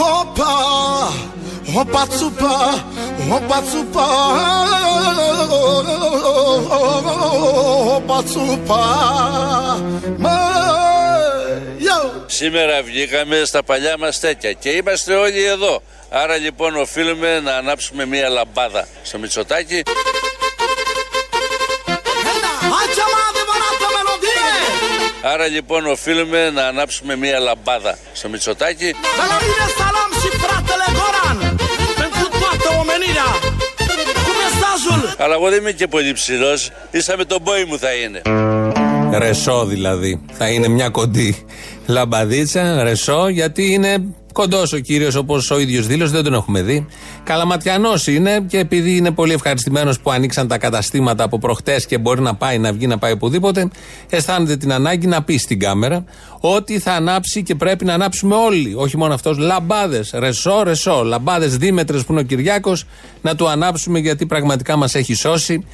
Όπα, όπα τσουπα, όπα τσουπα, όπα τσουπα. Σήμερα βγήκαμε στα παλιά μας τέτοια και είμαστε όλοι εδώ. Άρα λοιπόν οφείλουμε να ανάψουμε μία λαμπάδα στο Μητσοτάκι. Άρα λοιπόν οφείλουμε να ανάψουμε μία λαμπάδα στο Μητσοτάκι. Αλλά εγώ δεν είμαι και πολύ ψηλός. Ίσα με τον πόη μου θα είναι. Ρεσό δηλαδή. Θα είναι μια κοντή λαμπαδίτσα, ρεσό, γιατί είναι κοντός ο κύριος όπως ο ίδιος δήλωσε, δεν τον έχουμε δει. Καλαματιανός είναι και επειδή είναι πολύ ευχαριστημένος που ανοίξαν τα καταστήματα από προχτές και μπορεί να πάει, να βγει, να πάει οπουδήποτε, αισθάνεται την ανάγκη να πει στην κάμερα ότι θα ανάψει και πρέπει να ανάψουμε όλοι. Όχι μόνο αυτός, λαμπάδες, ρεσό, ρεσό. Λαμπάδες δίμετρες που είναι ο Κυριάκος, να του ανάψουμε γιατί πραγματικά μας έχει σώσει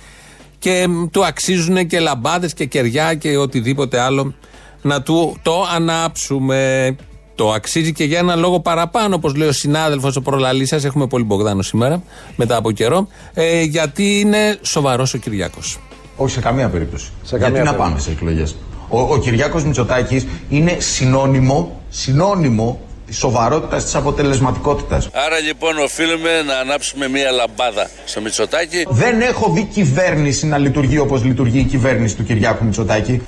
και του αξίζουν και λαμπάδες και κεριά και οτιδήποτε άλλο να του το ανάψουμε. Το αξίζει και για ένα λόγο παραπάνω, όπως λέει ο συνάδελφος ο προλαλής σας. Έχουμε πολύ Μπογδάνο σήμερα, μετά από καιρό. Ε, γιατί είναι σοβαρός ο Κυριάκος. Όχι σε καμία περίπτωση. Σε γιατί να πάμε σε εκλογές; Ο, ο Κυριάκος Μητσοτάκης είναι συνώνυμο, συνώνυμο της σοβαρότητας της αποτελεσματικότητας. Άρα λοιπόν οφείλουμε να ανάψουμε μία λαμπάδα στο Μητσοτάκι. Δεν έχω δει κυβέρνηση να λειτουργεί όπως λειτουργεί η κυβέρνηση του Κυριάκου Μητσοτάκη.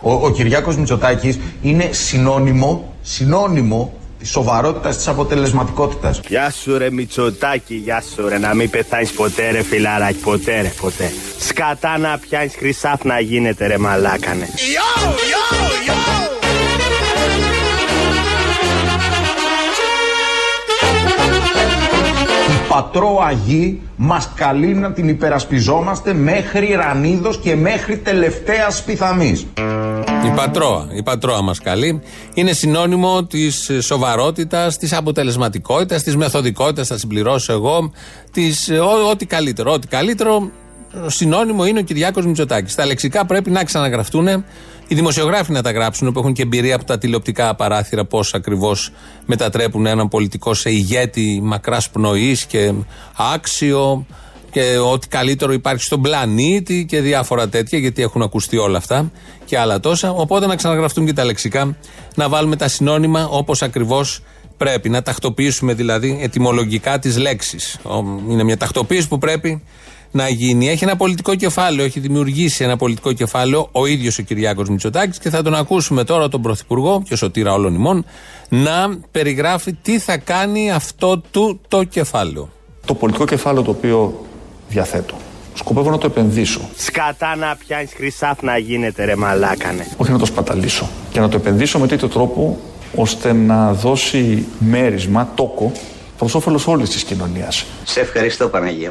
Ο, ο Κυριάκος Μητσοτάκης είναι συνώνυμο, συνώνυμο της σοβαρότητας της αποτελεσματικότητας. Γεια σου ρε Μητσοτάκη, γεια σου ρε. Να μην πεθάνεις ποτέ ρε φιλαράκι, ποτέ ρε, ποτέ. Σκατά να πιάνεις χρυσάφ να γίνεται ρε μαλάκανε. Yo, yo, yo! Πατρό Αγί μας καλεί να την υπερασπιζόμαστε μέχρι ρανίδος και μέχρι τελευταίας πιθαμής. Η πατρόα, η πατρόα μας καλεί. Είναι συνώνυμο της σοβαρότητας, της αποτελεσματικότητας, της μεθοδικότητας, θα συμπληρώσω εγώ, της, ό,τι καλύτερο, ό,τι καλύτερο συνώνυμο είναι ο Κυριάκος Μητσοτάκης. Τα λεξικά πρέπει να ξαναγραφτούν. Οι δημοσιογράφοι να τα γράψουν που έχουν και εμπειρία από τα τηλεοπτικά παράθυρα πώς ακριβώς μετατρέπουν έναν πολιτικό σε ηγέτη μακράς πνοής και άξιο και ό,τι καλύτερο υπάρχει στον πλανήτη και διάφορα τέτοια, γιατί έχουν ακουστεί όλα αυτά και άλλα τόσα. Οπότε να ξαναγραφτούν και τα λεξικά, να βάλουμε τα συνώνυμα όπως ακριβώς πρέπει. Να τακτοποιήσουμε δηλαδή ετοιμολογικά τις λέξεις. Είναι μια τακτοποίηση που πρέπει να γίνει. Έχει ένα πολιτικό κεφάλαιο, έχει δημιουργήσει ένα πολιτικό κεφάλαιο ο ίδιος ο Κυριάκος Μητσοτάκης και θα τον ακούσουμε τώρα τον Πρωθυπουργό και ο Σωτήρα όλων ημών να περιγράφει τι θα κάνει αυτό του το κεφάλαιο. Το πολιτικό κεφάλαιο το οποίο διαθέτω. Σκοπεύω να το επενδύσω. Σκατά να πιάνεις χρυσάφ να γίνεται ρε μαλάκανε. Όχι να το σπαταλήσω. Και να το επενδύσω με τέτοιο τρόπο ώστε να δώσει μέρισμα, τόκο, προς όφελος όλης της κοινωνίας. Σε ευχαριστώ Παναγία.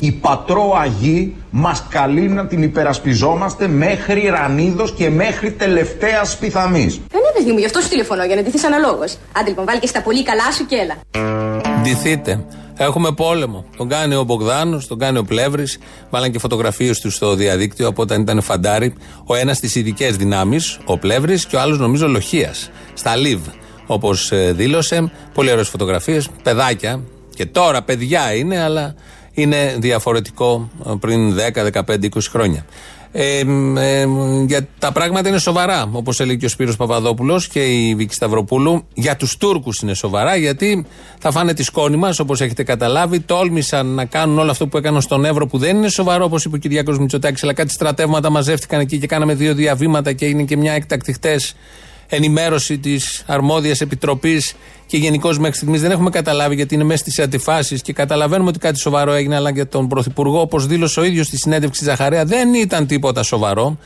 η πατρό Αγή μας καλεί να την υπερασπιζόμαστε μέχρι ρανίδος και μέχρι τελευταίας πιθαμής. Δεν είναι παιδί μου, γι' αυτό σου τηλεφωνώ, για να ντυθείς αναλόγως. Άντε λοιπόν, βάλει και στα πολύ καλά σου και έλα. Ντυθείτε. Έχουμε πόλεμο. Τον κάνει ο Μπογδάνος, τον κάνει ο Πλεύρης. Βάλαν και φωτογραφίες τους στο διαδίκτυο από όταν ήταν φαντάρι. Ο ένας στις ειδικές δυνάμεις, ο Πλεύρης, και ο άλλος νομίζω λοχεία. Στα Λιβ, όπως ε, δήλωσε. Πολύ ωραίες φωτογραφίες. Παιδάκια. Και τώρα παιδιά είναι, αλλά είναι διαφορετικό ε, πριν 10, 15, 20 χρόνια. Ε, ε, για τα πράγματα είναι σοβαρά, όπως έλεγε και ο Σπύρος Παπαδόπουλος και η Βίκη Σταυροπούλου. Για τους Τούρκους είναι σοβαρά, γιατί θα φάνε τη σκόνη μας, όπως έχετε καταλάβει. Τόλμησαν να κάνουν όλο αυτό που έκαναν στον Εύρο, που δεν είναι σοβαρό, όπως είπε ο Κυριάκος Μητσοτάκης, αλλά κάτι στρατεύματα μαζεύτηκαν εκεί και κάναμε δύο διαβήματα και είναι και μια έκτακτη χτες ενημέρωση της αρμόδιας επιτροπής και γενικώς μέχρι στιγμής δεν έχουμε καταλάβει γιατί είναι μέσα στις αντιφάσεις και καταλαβαίνουμε ότι κάτι σοβαρό έγινε, αλλά για τον Πρωθυπουργό, όπως δήλωσε ο ίδιος στη συνέντευξη Ζαχαρέα, δεν ήταν τίποτα σοβαρό.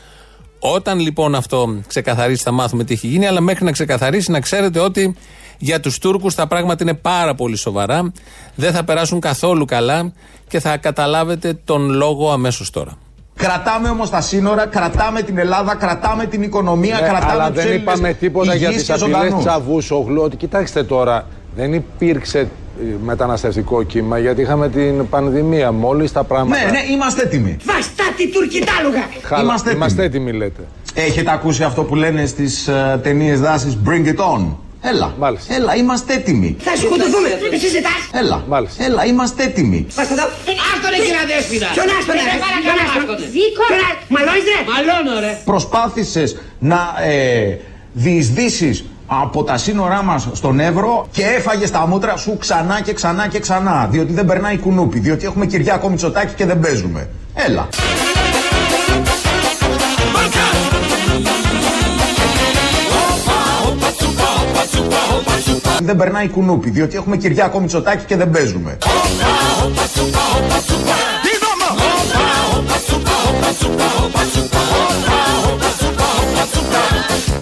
Όταν λοιπόν αυτό ξεκαθαρίσει, θα μάθουμε τι έχει γίνει, αλλά μέχρι να ξεκαθαρίσει, να ξέρετε ότι Για τους Τούρκους τα πράγματα είναι πάρα πολύ σοβαρά. Δεν θα περάσουν καθόλου καλά και θα καταλάβετε τον λόγο αμέσως τώρα. Κρατάμε όμως τα σύνορα, κρατάμε την Ελλάδα, κρατάμε την οικονομία, ναι, κρατάμε αλλά δεν είπαμε τίποτα για τις απειλές Τσαβούσογλου. Ότι κοιτάξτε τώρα, δεν υπήρξε ε, μεταναστευτικό κύμα γιατί είχαμε την πανδημία. Μόλις τα πράγματα. Ναι, ναι, είμαστε έτοιμοι. Βαστάτη τουρκιτάλογα! Είμαστε, είμαστε έτοιμοι, λέτε. Έχετε ακούσει αυτό που λένε στις uh, ε, ταινίες δάση Bring it on. Έλα. Μάλιστα. Έλα, είμαστε έτοιμοι. Θα σου σκοτωθούμε. Τι συζητά. Έλα. Μάλιστα. Έλα, είμαστε έτοιμοι. Πας εδώ. Άστον ρε κύριε Αδέσποινα. Ποιον άστον ρε. Ποιον άστον. Δίκο. Μαλώνεις ρε. Μαλώνω ρε. Προσπάθησες να ε, διεισδύσεις από τα σύνορά μας στον Εύρο και έφαγες τα μούτρα σου ξανά και ξανά και ξανά. Διότι δεν περνάει κουνούπι. Διότι έχουμε Κυριάκο Μητσοτάκη και δεν παίζουμε. Έλα. Δεν περνάει κουνούπι, διότι έχουμε Κυριάκο Μητσοτάκη και δεν παίζουμε.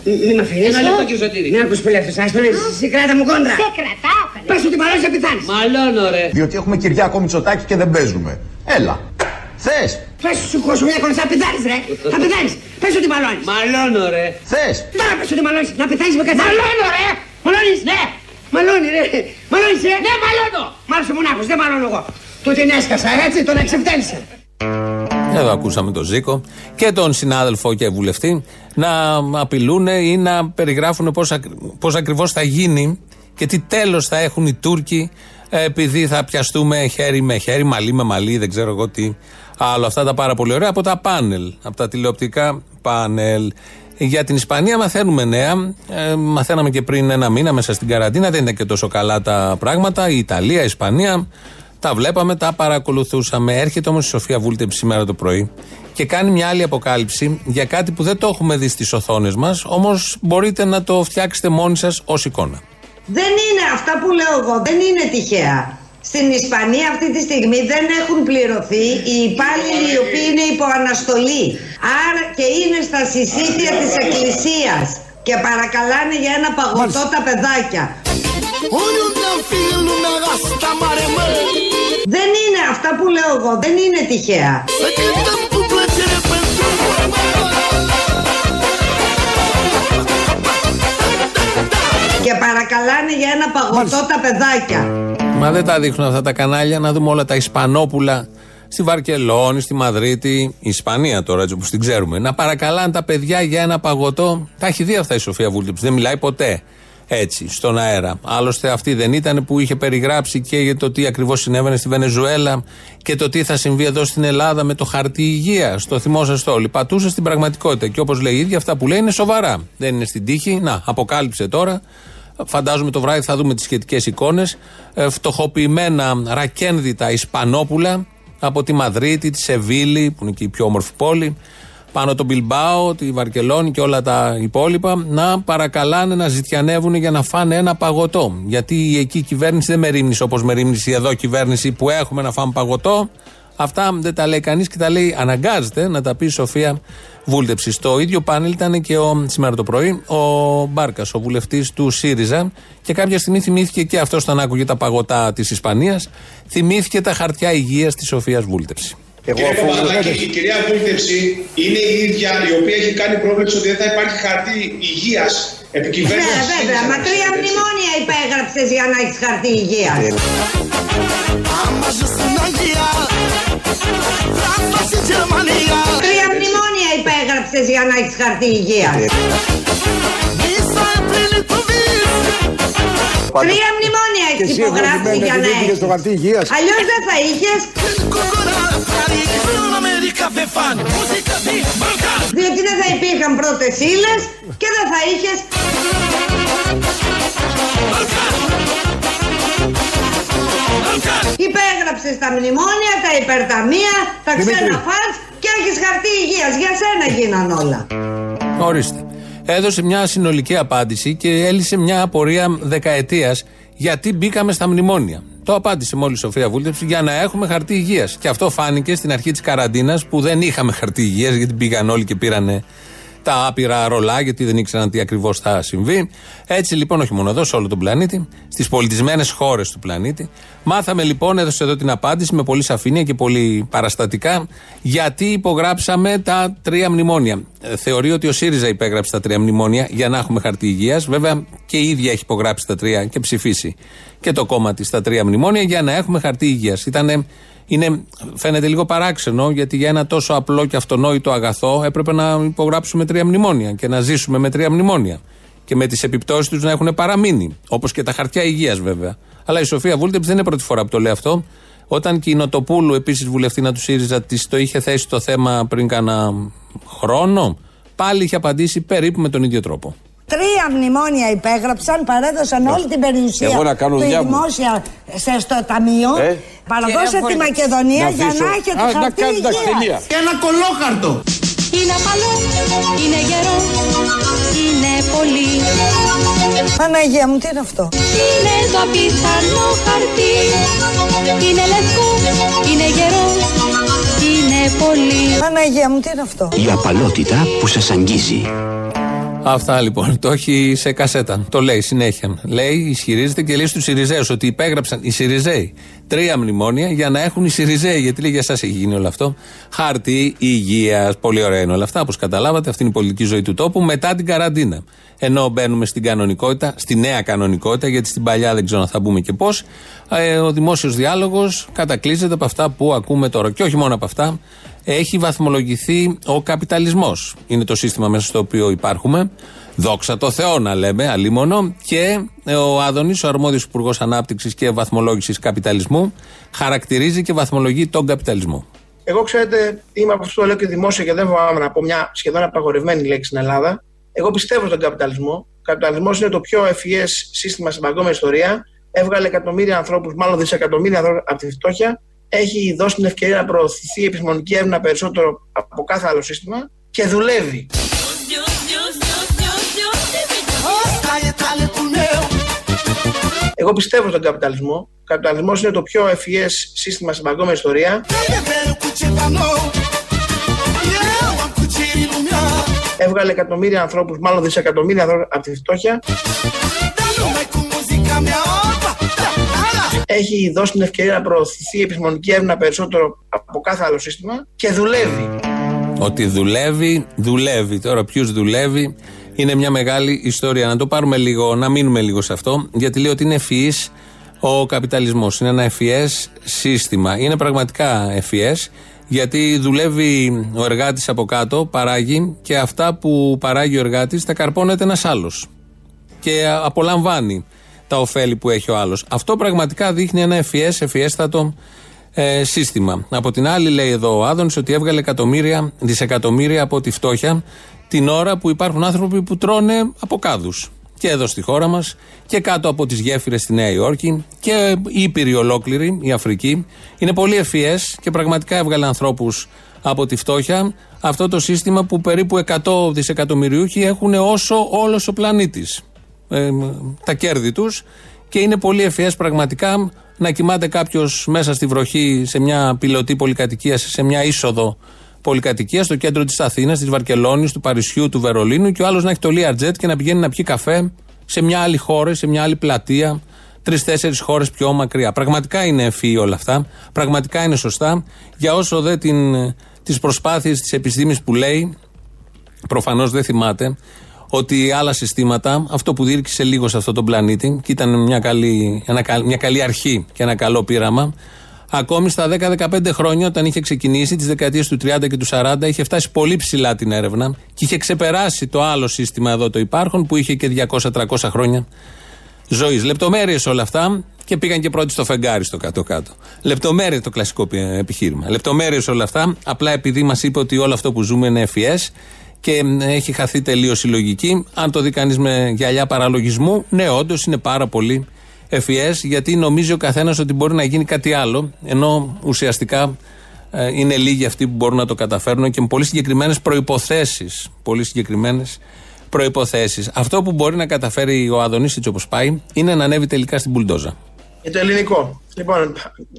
Μην με αφήνεις. Ένα λεπτό και ζωτήρι. Ναι, ακούς πολύ αυτός. Ας τον εσύ κράτα μου κόντρα. Σε κρατάω. Πες ότι μαλώνεις να πεθάνεις. Μαλώνω ρε. Διότι έχουμε Κυριάκο Μητσοτάκη και δεν παίζουμε. Έλα. Θες. Πες σου κόσμο μια κονσά, θα πεθάνεις ρε. Θα πεθάνεις. Πες ότι μαλώνεις. Μαλώνω ρε. Θες. Τώρα πες ότι μαλώνεις. Να πεθάνεις με καθένα. Μαλώνω ρε. Μαλώνεις. Ναι. Μαλώνει ρε. Μαλώνεις ρε. Ναι μαλώνω. Μάλωσε μονάχος. Δεν μαλώνω εγώ. Του την έσκασα έτσι τον εξευτέλισε. Εδώ ακούσαμε τον Ζήκο και τον συνάδελφο και βουλευτή να απειλούν ή να περιγράφουν πώς, πώς ακριβώς θα γίνει και τι τέλος θα έχουν οι Τούρκοι επειδή θα πιαστούμε χέρι με χέρι, μαλλί με μαλλί, δεν ξέρω εγώ τι άλλο. Αυτά τα πάρα πολύ ωραία από τα πάνελ, από τα τηλεοπτικά πάνελ. Για την Ισπανία μαθαίνουμε νέα. Ε, μαθαίναμε και πριν ένα μήνα μέσα στην καραντίνα. Δεν ήταν και τόσο καλά τα πράγματα. Η Ιταλία, η Ισπανία. Τα βλέπαμε, τα παρακολουθούσαμε. Έρχεται όμως η Σοφία Βούλτεμ σήμερα το πρωί και κάνει μια άλλη αποκάλυψη για κάτι που δεν το έχουμε δει στις οθόνες μας. Όμως μπορείτε να το φτιάξετε μόνοι σας ως εικόνα. Δεν είναι αυτά που λέω εγώ, δεν είναι τυχαία. Στην Ισπανία αυτή τη στιγμή δεν έχουν πληρωθεί οι υπάλληλοι οι οποίοι είναι υπό αναστολή. Άρα και είναι στα συσίτια της εκκλησίας και παρακαλάνε για ένα παγωτό τα παιδάκια. Δεν είναι αυτά που λέω εγώ, δεν είναι τυχαία. Και παρακαλάνε για ένα παγωτό τα παιδάκια. Μα δεν τα δείχνουν αυτά τα κανάλια να δούμε όλα τα Ισπανόπουλα στη Βαρκελόνη, στη Μαδρίτη, η Ισπανία τώρα έτσι όπως την ξέρουμε. Να παρακαλάνε τα παιδιά για ένα παγωτό. Τα έχει δει αυτά η Σοφία Βούλτεψη. Δεν μιλάει ποτέ έτσι στον αέρα. Άλλωστε αυτή δεν ήταν που είχε περιγράψει και για το τι ακριβώς συνέβαινε στη Βενεζουέλα και το τι θα συμβεί εδώ στην Ελλάδα με το χαρτί υγεία. Το θυμόσαστε όλοι. Πατούσε στην πραγματικότητα. Και όπως λέει η ίδια, αυτά που λέει είναι σοβαρά. Δεν είναι στην τύχη. Να, αποκάλυψε τώρα. Φαντάζομαι το βράδυ θα δούμε τις σχετικές εικόνες. Ε, φτωχοποιημένα ρακένδυτα Ισπανόπουλα από τη Μαδρίτη, τη Σεβίλη, που είναι και η πιο όμορφη πόλη, πάνω τον Μπιλμπάο, τη Βαρκελόνη και όλα τα υπόλοιπα, να παρακαλάνε να ζητιανεύουν για να φάνε ένα παγωτό. Γιατί η εκεί κυβέρνηση δεν με ρίμνησε όπως με ρίμνησε η εδώ κυβέρνηση που έχουμε να φάμε παγωτό. Αυτά δεν τα λέει κανείς και τα λέει, αναγκάζεται να τα πει η Σοφία Βούλτεψη. Στο ίδιο πάνελ ήταν και ο, σήμερα το πρωί ο Μπάρκας, ο βουλευτής του ΣΥΡΙΖΑ. Και κάποια στιγμή θυμήθηκε και αυτός όταν άκουγε τα παγωτά της Ισπανίας, θυμήθηκε τα χαρτιά υγείας της Σοφίας Βούλτεψη. Εγώ Κύριε Παπαδάκη, η κυρία Βούλτεψη είναι η ίδια η οποία έχει κάνει πρόβλεψη ότι δεν θα υπάρχει χαρτί υγείας επικυβέρνηση. Ναι, βέβαια, μα τρία μνημόνια υπέγραψες για να έχεις χαρτί υγείας. Τρία μνημόνια υπέγραψε για να έχεις χαρτί υγείας; Τρία μνημόνια έχεις υπογράψει για να έχεις. Αλλιώς δεν θα είχες. Διότι δεν θα υπήρχαν πρώτες ύλες και δεν θα είχες. Υπέγραψε τα μνημόνια, τα υπερταμεία, τα ξένα φάτ και έχεις χαρτί υγείας. Για σένα γίναν όλα. Ορίστε. Έδωσε μια συνολική απάντηση και έλυσε μια απορία δεκαετίας γιατί μπήκαμε στα μνημόνια. Το απάντησε μόλις η Σοφία Βούλτεψη για να έχουμε χαρτί υγείας. Και αυτό φάνηκε στην αρχή της καραντίνας που δεν είχαμε χαρτί υγείας γιατί πήγαν όλοι και πήραν τα άπειρα ρολά, γιατί δεν ήξεραν τι ακριβώς θα συμβεί. Έτσι λοιπόν, όχι μόνο εδώ, σε όλο τον πλανήτη, στις πολιτισμένες χώρες του πλανήτη. Μάθαμε λοιπόν, έδωσε εδώ την απάντηση με πολύ σαφήνεια και πολύ παραστατικά, γιατί υπογράψαμε τα τρία μνημόνια. Ε, θεωρεί ότι ο ΣΥΡΙΖΑ υπέγραψε τα τρία μνημόνια για να έχουμε χαρτί υγείας. Βέβαια και η ίδια έχει υπογράψει τα τρία και ψηφίσει και το κόμμα της τα τρία μνημόνια για να έχουμε χαρτί υγείας. Ήταν είναι, φαίνεται λίγο παράξενο γιατί για ένα τόσο απλό και αυτονόητο αγαθό έπρεπε να υπογράψουμε τρία μνημόνια και να ζήσουμε με τρία μνημόνια. Και με τις επιπτώσεις τους να έχουν παραμείνει. Όπως και τα χαρτιά υγείας βέβαια. Αλλά η Σοφία Βούλτεψ δεν είναι πρώτη φορά που το λέει αυτό. Όταν και η Νοτοπούλου, επίσης βουλευτήνα του ΣΥΡΙΖΑ, της το είχε θέσει το θέμα πριν κάνα χρόνο, πάλι είχε απαντήσει περίπου με τον ίδιο τρόπο. Τρία μνημόνια υπέγραψαν, παρέδωσαν όλη την περιουσία Εγώ να κάνω του δημόσια σε, στο ταμείο. Ε; Παραδώσαν τη Μακεδονία για να έχετε Α, χαρτί υγείας. Ένα κολόχαρτο. Είναι απαλό, είναι γερό, είναι πολύ. Παναγία μου, τι είναι αυτό; Είναι το απίθανο χαρτί. Είναι λευκό, είναι γερό, είναι πολύ. Παναγία μου, τι είναι αυτό; Η απαλότητα που σας αγγίζει. Αυτά λοιπόν. Το έχει σε κασέτα. Το λέει συνέχεια. Λέει, ισχυρίζεται και λέει στους Σιριζέους ότι υπέγραψαν οι Σιριζέοι τρία μνημόνια για να έχουν οι Σιριζέοι. Γιατί λέει για εσά έχει γίνει όλο αυτό. Χάρτη υγεία. Πολύ ωραία είναι όλα αυτά. Όπως καταλάβατε, αυτή είναι η πολιτική ζωή του τόπου μετά την καραντίνα. Ενώ μπαίνουμε στην κανονικότητα, στη νέα κανονικότητα, γιατί στην παλιά δεν ξέρω αν θα μπούμε και πώς. Ε, ο δημόσιος διάλογος κατακλείζεται από αυτά που ακούμε τώρα. Και όχι μόνο από αυτά έχει βαθμολογηθεί ο καπιταλισμός. Είναι το σύστημα μέσα στο οποίο υπάρχουμε. Δόξα τω Θεώ να λέμε, αλίμονο. Και ο Άδωνης, ο αρμόδιος Υπουργός Ανάπτυξης και Βαθμολόγησης Καπιταλισμού, χαρακτηρίζει και βαθμολογεί τον καπιταλισμό. Εγώ, ξέρετε, είμαι από αυτό που λέω και δημόσια και δεν φοβάμαι να πω μια σχεδόν απαγορευμένη λέξη στην Ελλάδα. Εγώ πιστεύω στον καπιταλισμό. Ο καπιταλισμός είναι το πιο ευφυές σύστημα στην παγκόσμια ιστορία. Έβγαλε εκατομμύρια ανθρώπους, μάλλον δισεκατομμύρια ανθρώπους από τη φτώχεια έχει δώσει την ευκαιρία να προωθηθεί η επιστημονική έρευνα περισσότερο από κάθε άλλο σύστημα και δουλεύει. Εγώ πιστεύω στον καπιταλισμό. Ο καπιταλισμός είναι το πιο ευφυές σύστημα στην παγκόσμια ιστορία. Έβγαλε εκατομμύρια ανθρώπους, μάλλον δισεκατομμύρια ανθρώπους από τη φτώχεια έχει δώσει την ευκαιρία να προωθηθεί η επιστημονική έρευνα περισσότερο από κάθε άλλο σύστημα και δουλεύει. Ότι δουλεύει, δουλεύει. Τώρα ποιος δουλεύει είναι μια μεγάλη ιστορία. Να το πάρουμε λίγο, να μείνουμε λίγο σε αυτό, γιατί λέει ότι είναι ευφυής ο καπιταλισμός. Είναι ένα ευφυές σύστημα. Είναι πραγματικά ευφυές, γιατί δουλεύει ο εργάτης από κάτω, παράγει και αυτά που παράγει ο εργάτης τα καρπώνεται ένας άλλος. Και απολαμβάνει τα ωφέλη που έχει ο άλλος. Αυτό πραγματικά δείχνει ένα ευφυέ, ευφυέστατο ε, σύστημα. Από την άλλη, λέει εδώ ο Άδωνης ότι έβγαλε εκατομμύρια, δισεκατομμύρια από τη φτώχεια την ώρα που υπάρχουν άνθρωποι που τρώνε από κάδους. Και εδώ στη χώρα μας και κάτω από τις γέφυρες στη Νέα Υόρκη και η Ήπειρη ολόκληρη, η Αφρική. Είναι πολύ ευφυέ και πραγματικά έβγαλε ανθρώπους από τη φτώχεια. Αυτό το σύστημα που περίπου 100 δισεκατομμυριούχοι έχουν όσο όλος ο πλανήτης ε, τα κέρδη τους και είναι πολύ ευφυές πραγματικά να κοιμάται κάποιος μέσα στη βροχή σε μια πιλωτή πολυκατοικία, σε μια είσοδο πολυκατοικία στο κέντρο της Αθήνας, της Βαρκελόνης, του Παρισιού, του Βερολίνου και ο άλλος να έχει το Learjet και να πηγαίνει να πιει καφέ σε μια άλλη χώρα, σε μια άλλη πλατεία, τρει-τέσσερι χώρες πιο μακριά. Πραγματικά είναι ευφυή όλα αυτά. Πραγματικά είναι σωστά. Για όσο δε τις προσπάθειες της επιστήμης που λέει, προφανώς δεν θυμάται, ότι άλλα συστήματα, αυτό που διήρκησε λίγο σε αυτόν τον πλανήτη και ήταν μια καλή, ένα, μια καλή αρχή και ένα καλό πείραμα, ακόμη στα 10-15 χρόνια, όταν είχε ξεκινήσει, τις δεκαετίες του 30 και του 40, είχε φτάσει πολύ ψηλά την έρευνα και είχε ξεπεράσει το άλλο σύστημα εδώ το υπάρχον που είχε και 200-300 χρόνια ζωής. Λεπτομέρειες όλα αυτά και πήγαν και πρώτοι στο φεγγάρι στο κάτω-κάτω. Λεπτομέρειες το κλασικό επιχείρημα. Λεπτομέρειες όλα αυτά, απλά επειδή μας είπε ότι όλο αυτό που ζούμε είναι FES και έχει χαθεί τελείως η λογική. Αν το δει κανείς με γυαλιά παραλογισμού, ναι, όντως είναι πάρα πολύ ευφυές, γιατί νομίζει ο καθένας ότι μπορεί να γίνει κάτι άλλο, ενώ ουσιαστικά ε, είναι λίγοι αυτοί που μπορούν να το καταφέρουν και με πολύ συγκεκριμένες προποθέσει. Πολύ συγκεκριμένες προποθέσει. Αυτό που μπορεί να καταφέρει ο Αδονή, έτσι όπως πάει, είναι να ανέβει τελικά στην μπουλντόζα. Για το ελληνικό. Λοιπόν,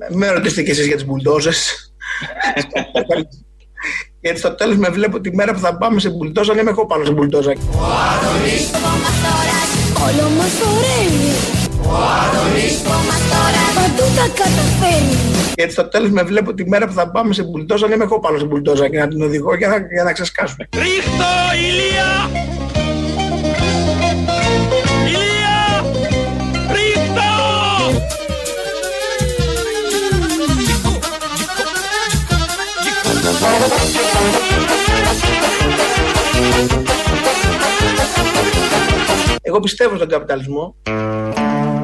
με ρωτήσετε κι εσείς για τις μπουλντόζες. Γιατί στο τέλος με βλέπω τη μέρα που θα πάμε σε μπουλτόζα να είμαι εγώ πάνω σε μπουλτόζα. Ο Αδωνής όλο μας χορεύει. Ο Αδωνής παντού τα καταφέρνει. Γιατί στο τέλος με βλέπω τη μέρα που θα πάμε σε μπουλτόζα να είμαι εγώ πάνω σε μπουλτόζα και να την οδηγώ για να, για να ξεσκάσουμε. Ρίχτω ηλία! Ηλία! Εγώ πιστεύω στον καπιταλισμό.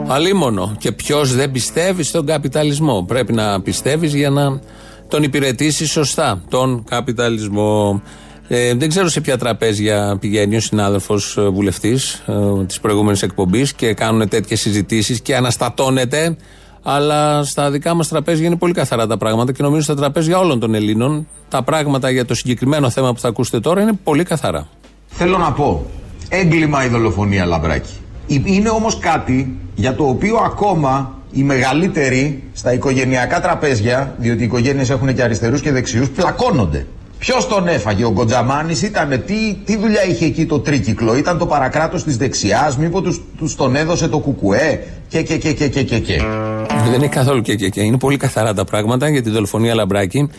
Αλίμονο. Και ποιος δεν πιστεύει στον καπιταλισμό. Πρέπει να πιστεύεις για να τον υπηρετήσεις σωστά τον καπιταλισμό. Ε, δεν ξέρω σε ποια τραπέζια πηγαίνει ο συνάδελφος βουλευτής ε, της προηγούμενης εκπομπής και κάνουν τέτοιες συζητήσεις και αναστατώνεται. Αλλά στα δικά μας τραπέζια είναι πολύ καθαρά τα πράγματα και νομίζω στα τραπέζια όλων των Ελλήνων τα πράγματα για το συγκεκριμένο θέμα που θα ακούσετε τώρα είναι πολύ καθαρά. Θέλω να πω, έγκλημα η δολοφονία Λαμπράκη. Είναι όμως κάτι για το οποίο ακόμα οι μεγαλύτεροι στα οικογενειακά τραπέζια, διότι οι οικογένειες έχουν και αριστερούς και δεξιούς, πλακώνονται. Ποιος τον έφαγε, ο Γκοτζαμάνης ήταν, τι, τι δουλειά είχε εκεί το τρίκυκλο, ήταν το παρακράτος της δεξιάς, μήπως τους τον έδωσε το κουκουέ; Και και και και και και. Δεν είναι καθόλου και και και. Είναι πολύ καθαρά τα πράγματα για τη δολοφονία Λαμπράκη.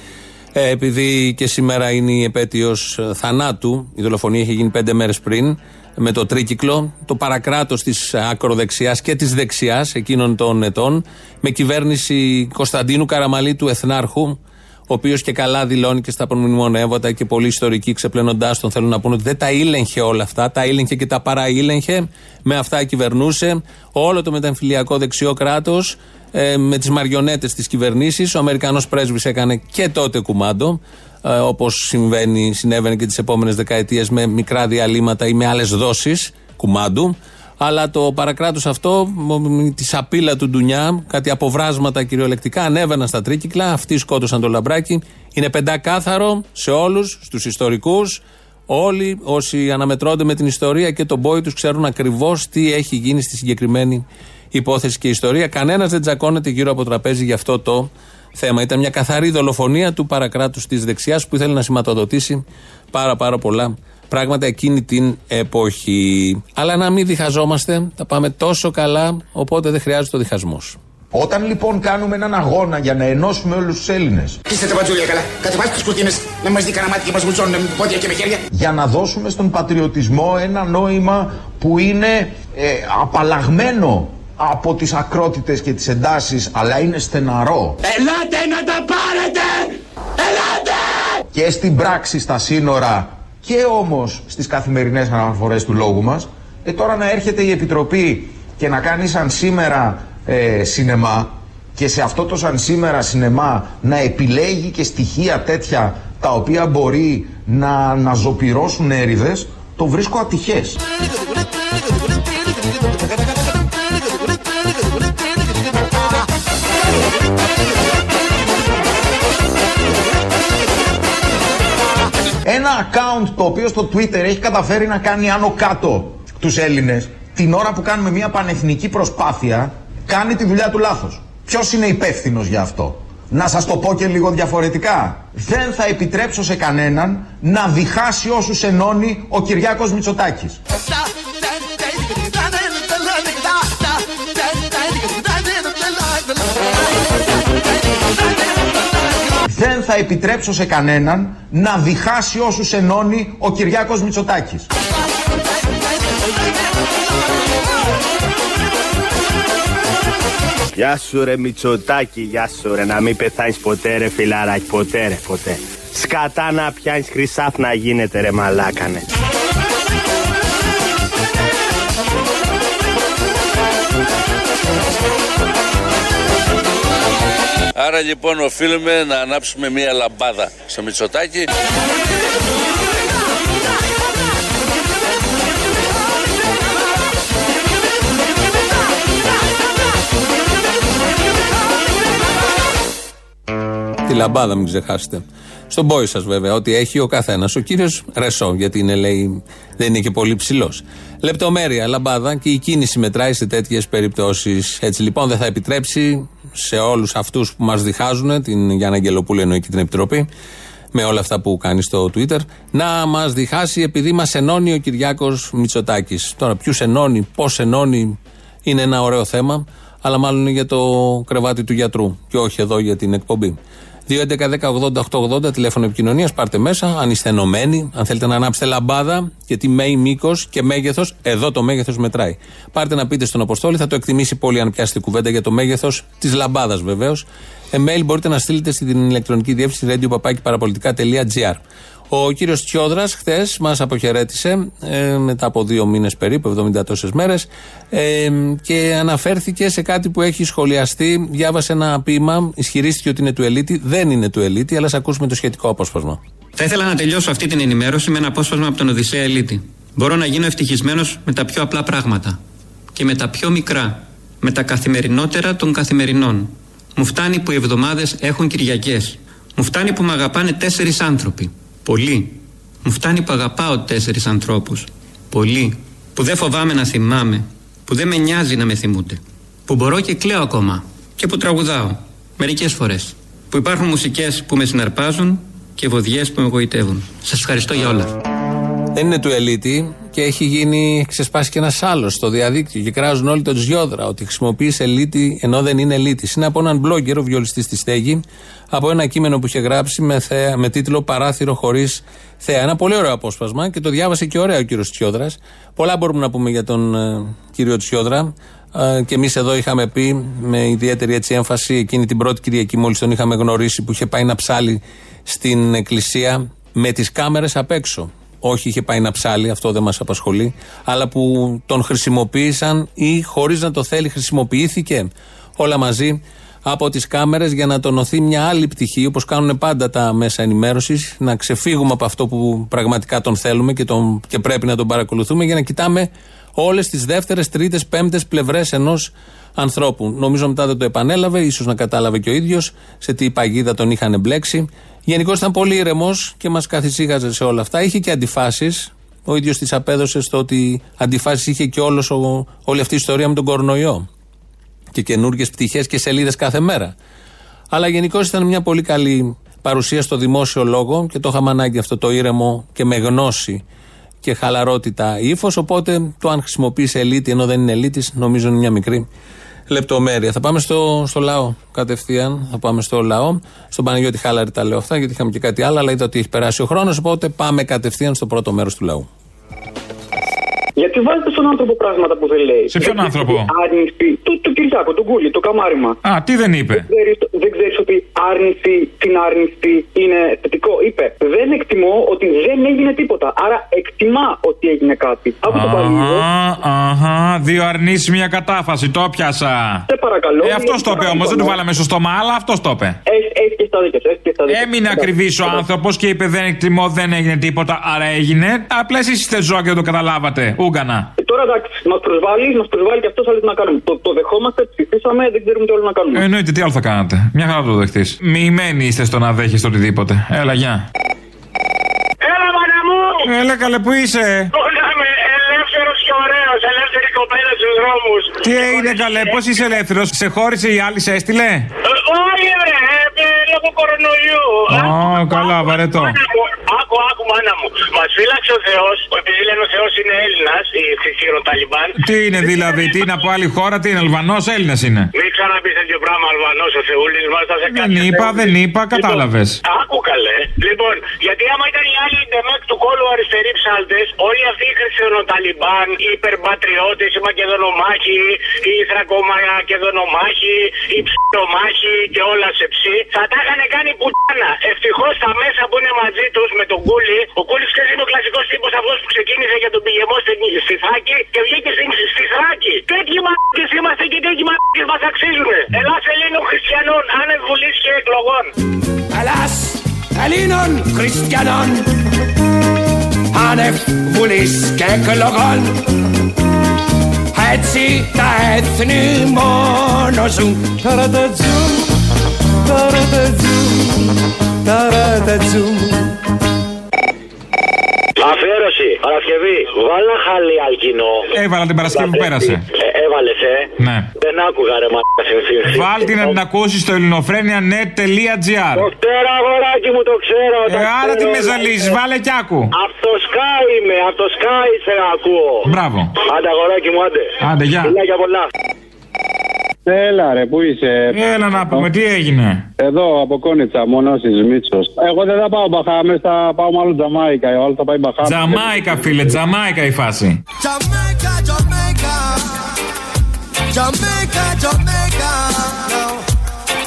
Ε, επειδή και σήμερα είναι η επέτειος ε, θανάτου, η δολοφονία είχε γίνει πέντε μέρες πριν, με το τρίκυκλο, το παρακράτος της ακροδεξιάς και της δεξιάς εκείνων των ετών, με κυβέρνηση Κωνσταντίνου Καραμαλή του Εθνάρχου, ο οποίος και καλά δηλώνει και στα προμνημονεύματα και πολλοί ιστορικοί ξεπλένοντάς τον θέλουν να πούνε ότι δεν τα ήλεγχε όλα αυτά, τα ήλεγχε και τα παραήλεγχε, με αυτά κυβερνούσε. Όλο το μεταμφιλιακό δεξιό κράτος, ε, με τις μαριονέτες της κυβερνήσει. Ο Αμερικανός πρέσβης έκανε και τότε κουμάντο, ε, όπως συνέβαινε και τις επόμενες δεκαετίες με μικρά διαλύματα ή με άλλες δόσεις κουμάντου. Αλλά το παρακράτος αυτό, τη σαπίλα του Ντουνιά, κάτι αποβράσματα κυριολεκτικά, ανέβαιναν στα τρίκυκλα. Αυτοί σκότωσαν το λαμπράκι. Είναι πεντάκάθαρο σε όλους, στους ιστορικούς. Όλοι όσοι αναμετρώνται με την ιστορία και τον πόη τους ξέρουν ακριβώς τι έχει γίνει στη συγκεκριμένη υπόθεση και ιστορία. Κανένας δεν τζακώνεται γύρω από τραπέζι για αυτό το θέμα. Ήταν μια καθαρή δολοφονία του παρακράτους της δεξιάς που ήθελε να σηματοδοτήσει πάρα πάρα πολλά πράγματα εκείνη την εποχή. Αλλά να μην διχαζόμαστε, θα πάμε τόσο καλά, οπότε δεν χρειάζεται ο διχασμός. Όταν λοιπόν κάνουμε έναν αγώνα για να ενώσουμε όλους τους Έλληνες. Κλείστε τα πατζούλια καλά. Κατεβάστε τι κουρτίνες. Να μας δει κανένα μάτι και μας βουλτσώνουν με πόδια και με χέρια. Για να δώσουμε στον πατριωτισμό ένα νόημα που είναι ε, απαλλαγμένο από τις ακρότητες και τις εντάσεις αλλά είναι στεναρό. Ελάτε να τα πάρετε! Ελάτε! Και στην πράξη στα σύνορα και όμως στις καθημερινές αναφορές του λόγου μας. Ε, τώρα να έρχεται η Επιτροπή και να κάνει σαν σήμερα ε, σινεμά και σε αυτό το σαν σήμερα σινεμά να επιλέγει και στοιχεία τέτοια τα οποία μπορεί να, να ζωπυρώσουν έρηδες, το βρίσκω ατυχές. Ένα account το οποίο στο Twitter έχει καταφέρει να κάνει άνω κάτω τους Έλληνες την ώρα που κάνουμε μια πανεθνική προσπάθεια κάνει τη δουλειά του λάθος. Ποιος είναι υπεύθυνος για αυτό; Να σας το πω και λίγο διαφορετικά. Δεν θα επιτρέψω σε κανέναν να διχάσει όσους ενώνει ο Κυριάκος Μητσοτάκης. Δεν θα επιτρέψω σε κανέναν να διχάσει όσους ενώνει ο Κυριάκος Μητσοτάκης. Γεια σου ρε Μητσοτάκη, γεια σου ρε, να μην πεθάνεις ποτέ ρε φιλαράκι, ποτέ ρε, ποτέ. Σκατά να πιάνεις χρυσάφ να γίνεται ρε μαλάκανε. Άρα λοιπόν οφείλουμε να ανάψουμε μία λαμπάδα στο Μητσοτάκι. Τη λαμπάδα μην ξεχάσετε. Στον πόη σας βέβαια, ότι έχει ο καθένας. Ο κύριος Ρεσό, γιατί είναι, λέει, δεν είναι και πολύ ψηλός. Λεπτομέρεια, λαμπάδα και η κίνηση μετράει σε τέτοιες περιπτώσεις. Έτσι λοιπόν δεν θα επιτρέψει σε όλους αυτούς που μας διχάζουν, την Γιάννα Αγγελοπούλου εννοεί και την Επιτροπή, με όλα αυτά που κάνει στο Twitter, να μας διχάσει επειδή μας ενώνει ο Κυριάκος Μητσοτάκης. Τώρα, ποιους ενώνει, πώς ενώνει, είναι ένα ωραίο θέμα, αλλά μάλλον είναι για το κρεβάτι του γιατρού και όχι εδώ για την εκπομπή. 2.11.10.80.880 τηλέφωνο επικοινωνίας. Πάρτε μέσα. Αν είστε ενωμένοι, αν θέλετε να ανάψετε λαμπάδα, γιατί μέη μήκος και μέγεθος, εδώ το μέγεθος μετράει. Πάρτε να πείτε στον Αποστόλη, θα το εκτιμήσει πολύ αν πιάσετε κουβέντα για το μέγεθος της λαμπάδας βεβαίως. Email μπορείτε να στείλετε στην ηλεκτρονική διεύθυνση radio.papaki.gr. Ο κύριος Τσιόδρας χθες μας αποχαιρέτησε ε, μετά από δύο μήνες περίπου, 70 τόσες μέρες, ε, και αναφέρθηκε σε κάτι που έχει σχολιαστεί. Διάβασε ένα ποίημα, ισχυρίστηκε ότι είναι του Ελίτη. Δεν είναι του Ελίτη, αλλά ας ακούσουμε το σχετικό απόσπασμα. Θα ήθελα να τελειώσω αυτή την ενημέρωση με ένα απόσπασμα από τον Οδυσσέα Ελίτη. Μπορώ να γίνω ευτυχισμένος με τα πιο απλά πράγματα και με τα πιο μικρά, με τα καθημερινότερα των καθημερινών. Μου φτάνει που οι εβδομάδες έχουν Κυριακές. Μου φτάνει που με αγαπάνε τέσσερις άνθρωποι. Πολύ. Μου φτάνει που αγαπάω τέσσερις ανθρώπους. Πολύ. Που δεν φοβάμαι να θυμάμαι. Που δεν με νοιάζει να με θυμούνται. Που μπορώ και κλαίω ακόμα. Και που τραγουδάω. Μερικές φορές. Που υπάρχουν μουσικές που με συναρπάζουν και βοδιές που με γοητεύουν. Σας ευχαριστώ για όλα. Δεν είναι του Ελίτη και έχει γίνει, ξεσπάσει και ένας άλλος στο διαδίκτυο και κράζουν όλοι τον Τζιόδρα ότι χρησιμοποιείς Ελίτη ενώ δεν είναι Ελίτη. Είναι από έναν blogger, ο βιολιστής της Στέγη, από ένα κείμενο που είχε γράψει με, θέα, με τίτλο Παράθυρο χωρίς θέα. Ένα πολύ ωραίο απόσπασμα και το διάβασε και ωραία ο κύριος Τσιόδρας. Πολλά μπορούμε να πούμε για τον ε, κύριο Τσιόδρα. Ε, και εμείς εδώ είχαμε πει με ιδιαίτερη έτσι έμφαση εκείνη την πρώτη Κυριακή, μόλις τον είχαμε γνωρίσει, που είχε πάει να ψάλει στην εκκλησία με τις κάμερες απ' έξω. Όχι, είχε πάει να ψάλει, αυτό δεν μας απασχολεί, αλλά που τον χρησιμοποίησαν ή χωρίς να το θέλει, χρησιμοποιήθηκε όλα μαζί από τις κάμερες για να τονωθεί μια άλλη πτυχή, όπως κάνουν πάντα τα μέσα ενημέρωσης, να ξεφύγουμε από αυτό που πραγματικά τον θέλουμε και, τον, και πρέπει να τον παρακολουθούμε για να κοιτάμε όλες τις δεύτερες, τρίτες, πέμπτες πλευρές ενός ανθρώπου. Νομίζω μετά δεν το επανέλαβε, ίσως να κατάλαβε και ο ίδιος σε τι παγίδα τον είχαν μπλέξει. Γενικώς ήταν πολύ ήρεμος και μας καθησύχαζε σε όλα αυτά. Είχε και αντιφάσεις. Ο ίδιος τη απέδωσε στο ότι αντιφάσεις είχε και όλος ο, όλη αυτή η ιστορία με τον κορονοϊό. Και καινούργιες πτυχές και σελίδες κάθε μέρα. Αλλά γενικώς ήταν μια πολύ καλή παρουσία στο δημόσιο λόγο και το είχαμε ανάγκη αυτό το ήρεμο και με γνώση και χαλαρότητα ύφος. Οπότε το αν χρησιμοποιήσει ελίτη ενώ δεν είναι ελίτη, νομίζω είναι μια μικρή λεπτομέρεια. Θα πάμε στο, στο λαό κατευθείαν. Θα πάμε στο λαό. Στον Παναγιώτη Χάλαρη τα λέω αυτά, γιατί είχαμε και κάτι άλλο, αλλά είδα ότι έχει περάσει ο χρόνος. Οπότε πάμε κατευθείαν στο πρώτο μέρος του λαού. Γιατί βάζετε στον άνθρωπο πράγματα που δεν λέει. Σε ποιον άνθρωπο; Άρνηση. Το, το Κυριάκο, τον Κούλι, το καμάριμα. Α, τι δεν είπε; Δεν ξέρεις ότι άρνηση, την άρνηση είναι θετικό. Είπε. Δεν εκτιμώ ότι δεν έγινε τίποτα. Άρα εκτιμά ότι έγινε κάτι. Από το Αχα, δύο αρνήσεις, μια κατάφαση. Το πιάσα. Σε παρακαλώ. Ε, αυτός το είπε όμως. Δεν του βάλαμε στο στόμα, αλλά αυτός το είπε. Έχει και στα δίκαια Έμεινε ακριβής ο άνθρωπος και είπε δεν εκτιμώ, δεν έγινε τίποτα, άρα έγινε. Απλά εσείς είστε ζώα και δεν το καταλάβατε. Ούγκανα. Ε, τώρα εντάξει, μας προσβάλλει, μας προσβάλλει και αυτός άλλος να κάνουμε. Το, το δεχόμαστε, ψηφίσαμε, δεν ξέρουμε τι άλλο να κάνουμε. Ε, εννοείται, τι άλλο θα κάνατε. Μια χαρά το δεχτείς. Μοιημένοι είστε στο να δέχεστε οτιδήποτε. Έλα, γεια. Έλα, μάνα μου! Έλα, καλέ, που είσαι; Όλα με ελεύθερο και ωραίος, ελεύθερη κοπέλα στους δρόμους. Τι έγινε, καλέ, πώς είσαι ελεύθερος, σε χώρισε η άλλης, σε έστειλε; Ε, όχι, ρε, ε, λόγω κορονοϊού. Α, καλά, βαρετό. Άκου, άκου, μάνα μου. Μας φύλαξε ο Θεός, επειδή λένε ο Θεός είναι Έλληνας, οι φυσίρο Ταλιμπάν. Τι είναι δηλαδή, τι είναι από άλλη χώρα, τι είναι Αλβανός, Έλληνας είναι; Μην ξαναπείς τέτοιο πράγμα Αλβανός, ο Θεούλης μας θα σε κάνει. Δεν είπα, δεν είπα, κατάλαβες. Άκου καλέ. Λοιπόν, γιατί άμα ήταν οι άλλοι ντεμέκ του κόλου αριστεροί ψάλτες, όλοι αυτοί οι χριστιανοταλιμπάν, οι υπερπατριώτες, οι μακεδονομάχοι, οι θρακομακεδονομάχοι, οι ψιλομάχοι και όλα σε ψή, θα τα είχαν κάνει πουτάνα. Ευτυχώς τα μέσα που είναι μαζί τους με τον Κούλι, ο Κούλι ξέρεις είναι ο κλασικός τύπος αυτός που ξεκίνησε για τον πηγεμό στη Θάκη και βγήκε στη Θάκη. Τέτοιοι μαλάκες είμαστε και τέτοιοι μαλάκες μας αξίζουν. Ελλάς Ελλήνων Χριστιανών, άνευ βουλής και εκλογών. Ελλάς Ελλήνων Χριστιανών, άνευ βουλή και εκλογών. Έτσι τα έθνη μόνο ζουν. Ταρατατζούν, Παρασκευή, βάλα χαλί αλκινό. Έβαλα την Παρασκευή που πέρασε. Ε, Έβαλες, ε. Ναι. Δεν άκουγα ρε μαλάκα συνθήκη. Βάλτε να την ακούσεις στο ελληνοφρένια.net.gr. Το ξέρω, αγοράκι μου, το ξέρω. Ε, άρα τι με ζαλίζεις, βάλε κι άκου. Από το Sky είμαι, από το Sky σε ακούω. Μπράβο. Άντε, αγοράκι μου, άντε. Άντε, γεια. Φιλάκια πολλά. Έλα ρε, πού είσαι; Έλα να πούμε, τι έγινε; Εδώ από Κόνιτσα, μόνο τη Μίτσος. Εγώ δεν θα πάω Μπαχάμε, θα πάω μάλλον Τζαμάικα. Ο άλλος θα πάει Μπαχάμε. Τζαμάικα, φίλε, Τζαμάικα η φάση. Jamaica, Jamaica. Jamaica, Jamaica.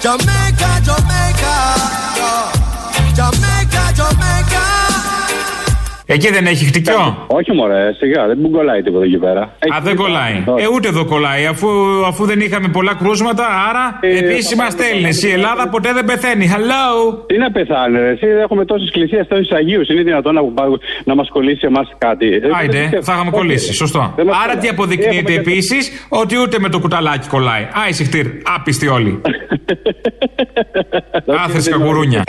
Jamaica, Jamaica. Εκεί δεν έχει χτυκιό; Όχι μωρέ, σιγά, δεν μου κολλάει τίποτα εκεί πέρα. Α, δεν κολλάει. Ε, ούτε εδώ κολλάει. Αφού, αφού δεν είχαμε πολλά κρούσματα, άρα Ε, επίσημα στέλνει. Η Ελλάδα ποτέ δεν πεθαίνει. Hello! Τι να πεθάνε, ρε. Εσύ έχουμε τόσες εκκλησίες, τόσου Αγίους. Είναι δυνατόν να, να μας κολλήσει εμάς κάτι. Ε, Άιντε, θα είχαμε κολλήσει. Σωστό. Δεν μας Άρα κολλάει. τι αποδεικνύεται Έχουμε και- επίση, ότι ούτε με το κουταλάκι κολλάει. Άισε χτύρ, άπιστοι όλοι. Άθρε καγκουρούνια.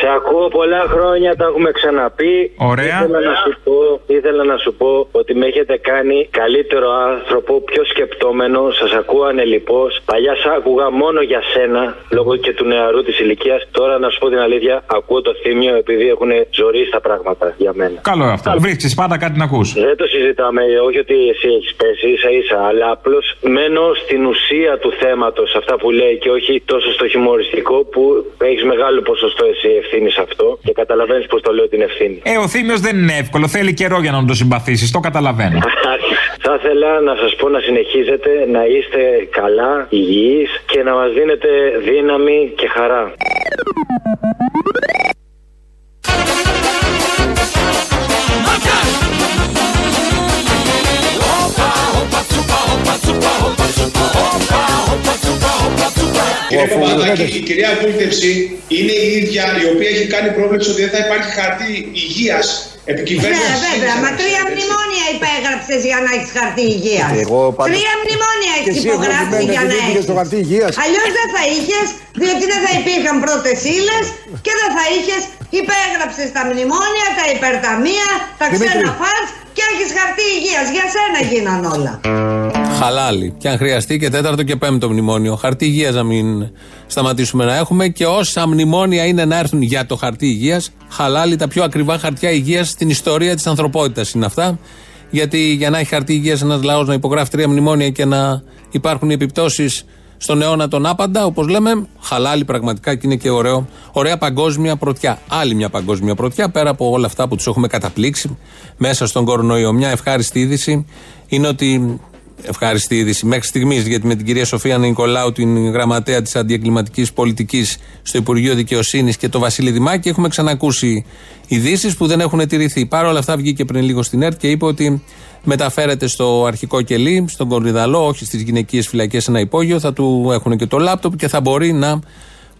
Σε ακούω πολλά χρόνια, τα έχουμε ξαναπεί. Ωραία. Ήθελα να, σου πω, ήθελα να σου πω ότι με έχετε κάνει καλύτερο άνθρωπο, πιο σκεπτόμενο. Σας ακούω ανελειπώ. Παλιά σ' άκουγα μόνο για σένα, λόγω και του νεαρού της ηλικίας. Τώρα να σου πω την αλήθεια, ακούω το θύμιο επειδή έχουν ζωήσει τα πράγματα για μένα. Καλό αυτό. Βρίσκεις πάντα κάτι να ακούς. Δεν το συζητάμε, όχι ότι εσύ έχεις πέσει ίσα ίσα, αλλά απλώς μένω στην ουσία του θέματος, αυτά που λέει και όχι τόσο στο χιουμοριστικό που έχεις μεγάλο ποσοστό εσύ ευθύνης σε αυτό και καταλαβαίνεις πώ το λέω την ευθύνη. Ε, ο θύμιο δεν είναι εύκολο. Θέλει καιρό για να το συμπαθήσεις. Το καταλαβαίνω. Θα ήθελα να σας πω να συνεχίζετε να είστε καλά, υγιείς και να μας δίνετε δύναμη και χαρά. Κύριε Παπαδάκη, η κυρία Βούλτευση είναι η ίδια η οποία έχει κάνει πρόβλεψη ότι δεν θα υπάρχει χαρτί υγείας Ναι, επικυβέρνηση. βέβαια. Μα τρία μνημόνια υπέγραψες για να έχεις χαρτί υγείας. Εγώ πάντα- Τρία μνημόνια Και έχεις εσύ υπογράψει ευλογημένη για δεν να πήγες έχεις. στο χαρτί υγείας. Αλλιώς δεν θα είχες, διότι δεν θα υπήρχαν πρώτες ύλες και δεν θα είχες. Υπέγραψες τα μνημόνια, τα υπερταμεία, τα Δημήτρη. ξένα φαντ και έχεις χαρτί υγείας. Για σένα γίναν όλα. Χαλάλι. Και αν χρειαστεί και τέταρτο και πέμπτο μνημόνιο. Χαρτί υγείας να μην σταματήσουμε να έχουμε και όσα μνημόνια είναι να έρθουν για το χαρτί υγείας. Χαλάλι, τα πιο ακριβά χαρτιά υγείας στην ιστορία της ανθρωπότητας είναι αυτά. Γιατί για να έχει χαρτί υγείας ένας λαός να υπογράφει τρία μνημόνια και να υπάρχουν οι επιπτώσεις στον αιώνα τον άπαντα, όπως λέμε, χαλάλι πραγματικά και είναι και ωραίο. Ωραία παγκόσμια πρωτιά. Άλλη μια παγκόσμια πρωτιά, πέρα από όλα αυτά που τους έχουμε καταπλήξει μέσα στον κορονοϊό. Μια ευχάριστη είδηση είναι ότι ευχάριστη είδηση μέχρι στιγμής, γιατί με την κυρία Σοφία Νικολάου, την γραμματέα της αντιεγκληματική πολιτικής στο Υπουργείο Δικαιοσύνης και το Βασίλη Δημάκη, έχουμε ξανακούσει ειδήσεις που δεν έχουν τηρηθεί. Παρ' όλα αυτά, βγήκε πριν λίγο στην ΕΡΤ και είπε ότι μεταφέρεται στο αρχικό κελί, στον Κορνιδαλό, όχι στις γυναικείες φυλακές, ένα υπόγειο. Θα του έχουν και το λάπτοπ και θα μπορεί να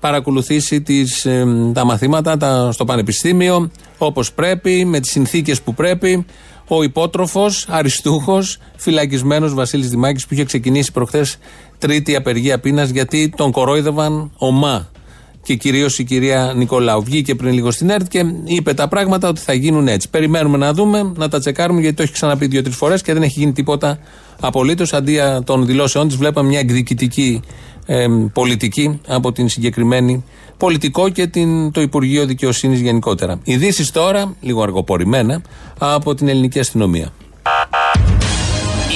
παρακολουθήσει τις, ε, τα μαθήματα τα, στο πανεπιστήμιο όπως πρέπει, με τις συνθήκες που πρέπει. Ο υπότροφος, αριστούχος, φυλακισμένος Βασίλης Δημάκης που είχε ξεκινήσει προχθές τρίτη απεργία πείνας γιατί τον κορόιδευαν ομά και κυρίως η κυρία Νικολάου. Βγήκε πριν λίγο στην ΕΡΤ και είπε τα πράγματα ότι θα γίνουν έτσι. Περιμένουμε να δούμε, να τα τσεκάρουμε γιατί το έχει ξαναπεί δύο-τρεις φορές και δεν έχει γίνει τίποτα απολύτως. Αντί των δηλώσεών της, βλέπαμε μια εκδικητική ε, πολιτική από την συγκεκριμένη πολιτικό και την, το Υπουργείο Δικαιοσύνης γενικότερα. Ειδήσεις τώρα, λίγο αργοπορημένα, από την ελληνική αστυνομία.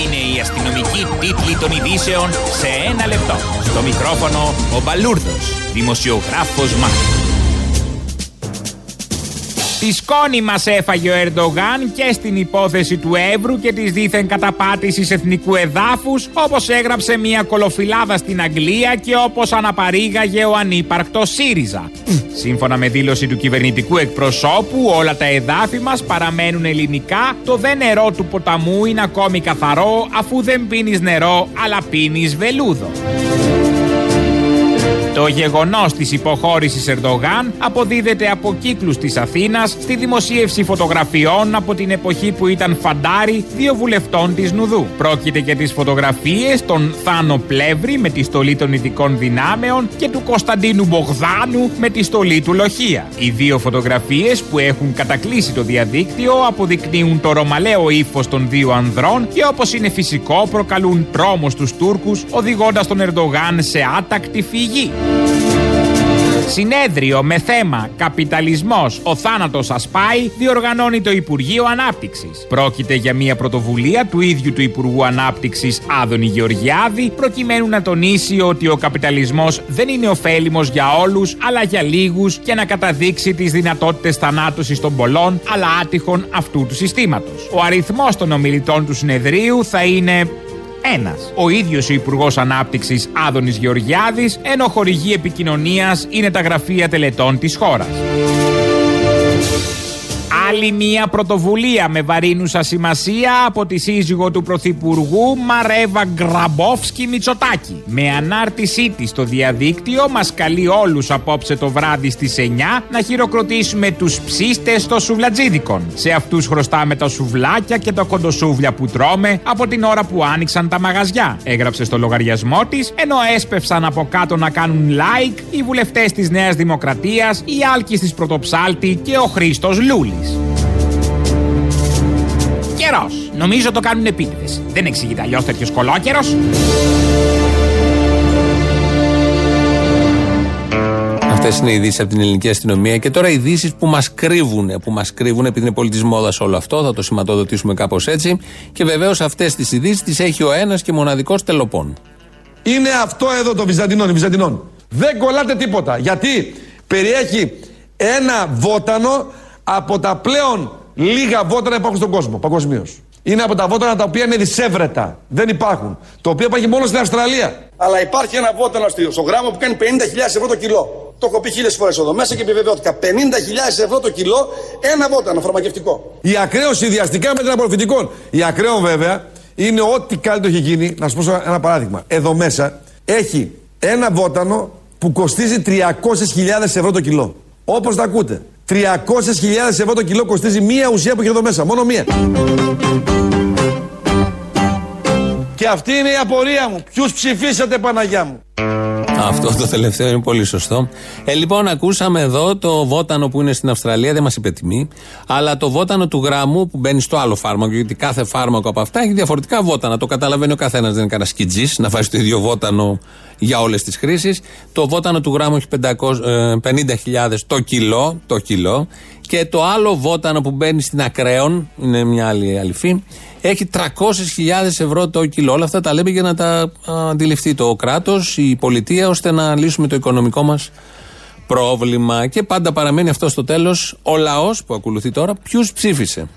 Είναι η αστυνομική τίτλη των ειδήσεων σε ένα λεπτό. Στο μικρόφωνο ο Μπαλούρδος, δημοσιογράφος Μάρκος. Τη σκόνη μας έφαγε ο Ερντογάν και στην υπόθεση του Εύρου και της δίθεν καταπάτησης εθνικού εδάφους, όπως έγραψε μια κολοφυλάδα στην Αγγλία και όπως αναπαρήγαγε ο ανύπαρκτος ΣΥΡΙΖΑ. Σύμφωνα με δήλωση του κυβερνητικού εκπροσώπου, όλα τα εδάφη μας παραμένουν ελληνικά. Το δε νερό του ποταμού είναι ακόμη καθαρό, αφού δεν πίνεις νερό, αλλά πίνεις βελούδο. Το γεγονός της υποχώρησης Ερντογάν αποδίδεται από κύκλους της Αθήνας στη δημοσίευση φωτογραφιών από την εποχή που ήταν φαντάρι δύο βουλευτών της Νουδού. Πρόκειται για τις φωτογραφίες των Θάνο Πλεύρη με τη στολή των ειδικών δυνάμεων και του Κωνσταντίνου Μπογδάνου με τη στολή του Λοχεία. Οι δύο φωτογραφίες που έχουν κατακλείσει το διαδίκτυο αποδεικνύουν το ρωμαλαίο ύφος των δύο ανδρών και όπως είναι φυσικό προκαλούν τρόμο στους Τούρκους οδηγώντας τον Ερντογάν σε άτακτη φυγή. Συνέδριο με θέμα Καπιταλισμός, ο θάνατος ασπάει, διοργανώνει το Υπουργείο Ανάπτυξης. Πρόκειται για μια πρωτοβουλία του ίδιου του Υπουργού Ανάπτυξης Άδωνη Γεωργιάδη, προκειμένου να τονίσει ότι ο καπιταλισμός δεν είναι ωφέλιμος για όλους, αλλά για λίγους και να καταδείξει τις δυνατότητες θανάτωσης των πολλών, αλλά άτυχων αυτού του συστήματος. Ο αριθμός των ομιλητών του συνεδρίου θα είναι ένας. Ο ίδιος ο Υπουργός Ανάπτυξης Άδωνης Γεωργιάδης, ενώ χορηγή επικοινωνίας είναι τα γραφεία τελετών της χώρας. Άλλη μία πρωτοβουλία με βαρύνουσα σημασία από τη σύζυγο του Πρωθυπουργού Μαρέβα Γκραμπόφσκι Μητσοτάκη. Με ανάρτησή της στο διαδίκτυο μας καλεί όλους απόψε το βράδυ στις 9 να χειροκροτήσουμε τους ψίστες στο σουβλατζίδικον. Σε αυτούς χρωστάμε τα σουβλάκια και τα κοντοσούβλια που τρώμε από την ώρα που άνοιξαν τα μαγαζιά. Έγραψε στο λογαριασμό της, ενώ έσπευσαν από κάτω να κάνουν like οι βουλευτές της Νέας Δημοκρατίας, η Άλκης της Πρωτοψάλτη και ο Χρήστος Λούλης. Καιρό. Νομίζω το κάνουν επίτηδες. Δεν εξηγείται αλλιώς τέτοιος κολόκερος. Αυτές είναι οι ειδήσεις από την ελληνική αστυνομία και τώρα ειδήσεις που μας κρύβουν. Που μας κρύβουν, επειδή είναι πολιτισμός μόδας όλο αυτό, θα το σηματοδοτήσουμε κάπως έτσι. Και βεβαίως αυτές τις ειδήσεις τις έχει ο ένας και μοναδικός τελοπών. Είναι αυτό εδώ το Βυζαντινόν, Βυζαντινόν. Δεν κολλάτε τίποτα. Γιατί περιέχει ένα βότανο από τα πλέον λίγα βότανα υπάρχουν στον κόσμο παγκοσμίως. Είναι από τα βότανα τα οποία είναι δυσέβρετα. Δεν υπάρχουν. Το οποίο υπάρχει μόνο στην Αυστραλία. Αλλά υπάρχει ένα βότανο στο γράμμα που κάνει 50.000 ευρώ το κιλό. Το έχω πει χίλιες φορές εδώ μέσα και επιβεβαιώθηκα. 50.000 ευρώ το κιλό ένα βότανο φαρμακευτικό. Η ακραίο συνδυαστικά με την απορροφητικών. Η ακραίο βέβαια είναι ό,τι καλύτερο έχει γίνει. Να σας πω ένα παράδειγμα. Εδώ μέσα έχει ένα βότανο που κοστίζει 300.000 ευρώ το κιλό. Όπως τα ακούτε. 300.000 ευρώ το κιλό κοστίζει μία ουσία που έχει εδώ μέσα. Μόνο μία. Και αυτή είναι η απορία μου. Ποιους ψηφίσατε Παναγιά μου; Αυτό το τελευταίο είναι πολύ σωστό. Ε, λοιπόν, ακούσαμε εδώ το βότανο που είναι στην Αυστραλία, δεν μας είπε τιμή, αλλά το βότανο του γράμμου που μπαίνει στο άλλο φάρμακο, γιατί κάθε φάρμακο από αυτά έχει διαφορετικά βότανα. Το καταλαβαίνει ο καθένας, δεν είναι κανένα σκιτζής να βάζει το ίδιο βότανο για όλες τις χρήσεις. Το βότανο του γράμμου έχει 50.000 ε, το κιλό, το κιλό. Και το άλλο βότανο που μπαίνει στην Ακραίων, είναι μια άλλη αληφή, έχει 300.000 ευρώ το κιλό. Όλα αυτά τα λέμε για να τα αντιληφθεί το κράτος, η πολιτεία, ώστε να λύσουμε το οικονομικό μας πρόβλημα. Και πάντα παραμένει αυτό στο τέλος ο λαός που ακολουθεί τώρα, ποιους ψήφισε;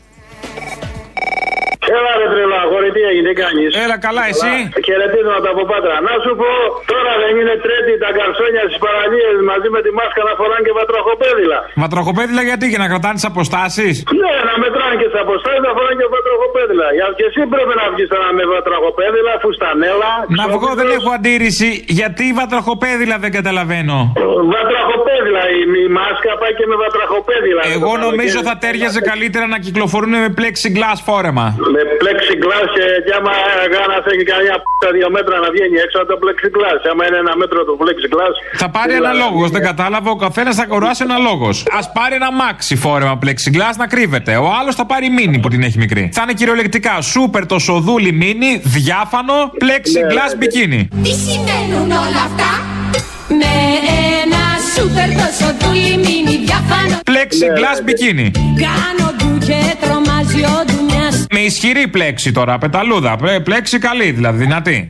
Τι έγινε, κάνεις; Έλα, καλά, εσύ; Χαιρετίσματα από πάτρα. Να σου πω, τώρα δεν είναι τρίτη τα καρσόνια στις παραλίες μαζί με τη μάσκα να φοράνε και βατραχοπέδιλα. Βατραχοπέδιλα γιατί, για να κρατάνε τις αποστάσεις; Ναι, να μετράνε και τις αποστάσεις να φοράνε και βατραχοπέδιλα. Για και εσύ πρέπει να βγεις τώρα με βατραχοπέδιλα, φουστανέλα. Να βγω, δεν έχω αντίρρηση. Γιατί βατραχοπέδιλα δεν καταλαβαίνω; Βατραχοπέδιλα, η, η μάσκα πάει και με βατραχοπέδιλα. Εγώ νομίζω θα τέριαζε καλύτερα να κυκλοφορούν με plexiglass φόρεμα. Με plexiglass και, και άμα γάνα έχει καμιά p***α δύο μέτρα να βγαίνει έξω από το plexiglass. Άμα είναι ένα μέτρο το plexiglass. Θα πάρει ένα λόγος, δεν κατάλαβα. Ο καθένας θα κοράσει ένα λόγος. Α πάρει ένα μάξι φόρεμα plexiglass να κρύβεται. Ο άλλος θα πάρει μίνι που την έχει μικρή. Θα είναι κυριολεκτικά σούπερ το σοδούλι μίνι, διάφανο, plexiglass μπικίνι. Τι σημαίνουν όλα αυτά; Με ένα σούπερ το σοδούλι μίνι διάφανο. Plexiglass μπικίνι. Κάνω ντου και τρομάζει ο ντουμιάς Με ισχυρή πλέξη τώρα, πεταλούδα. Πλέ- Πλέξη καλή δηλαδή, δυνατή.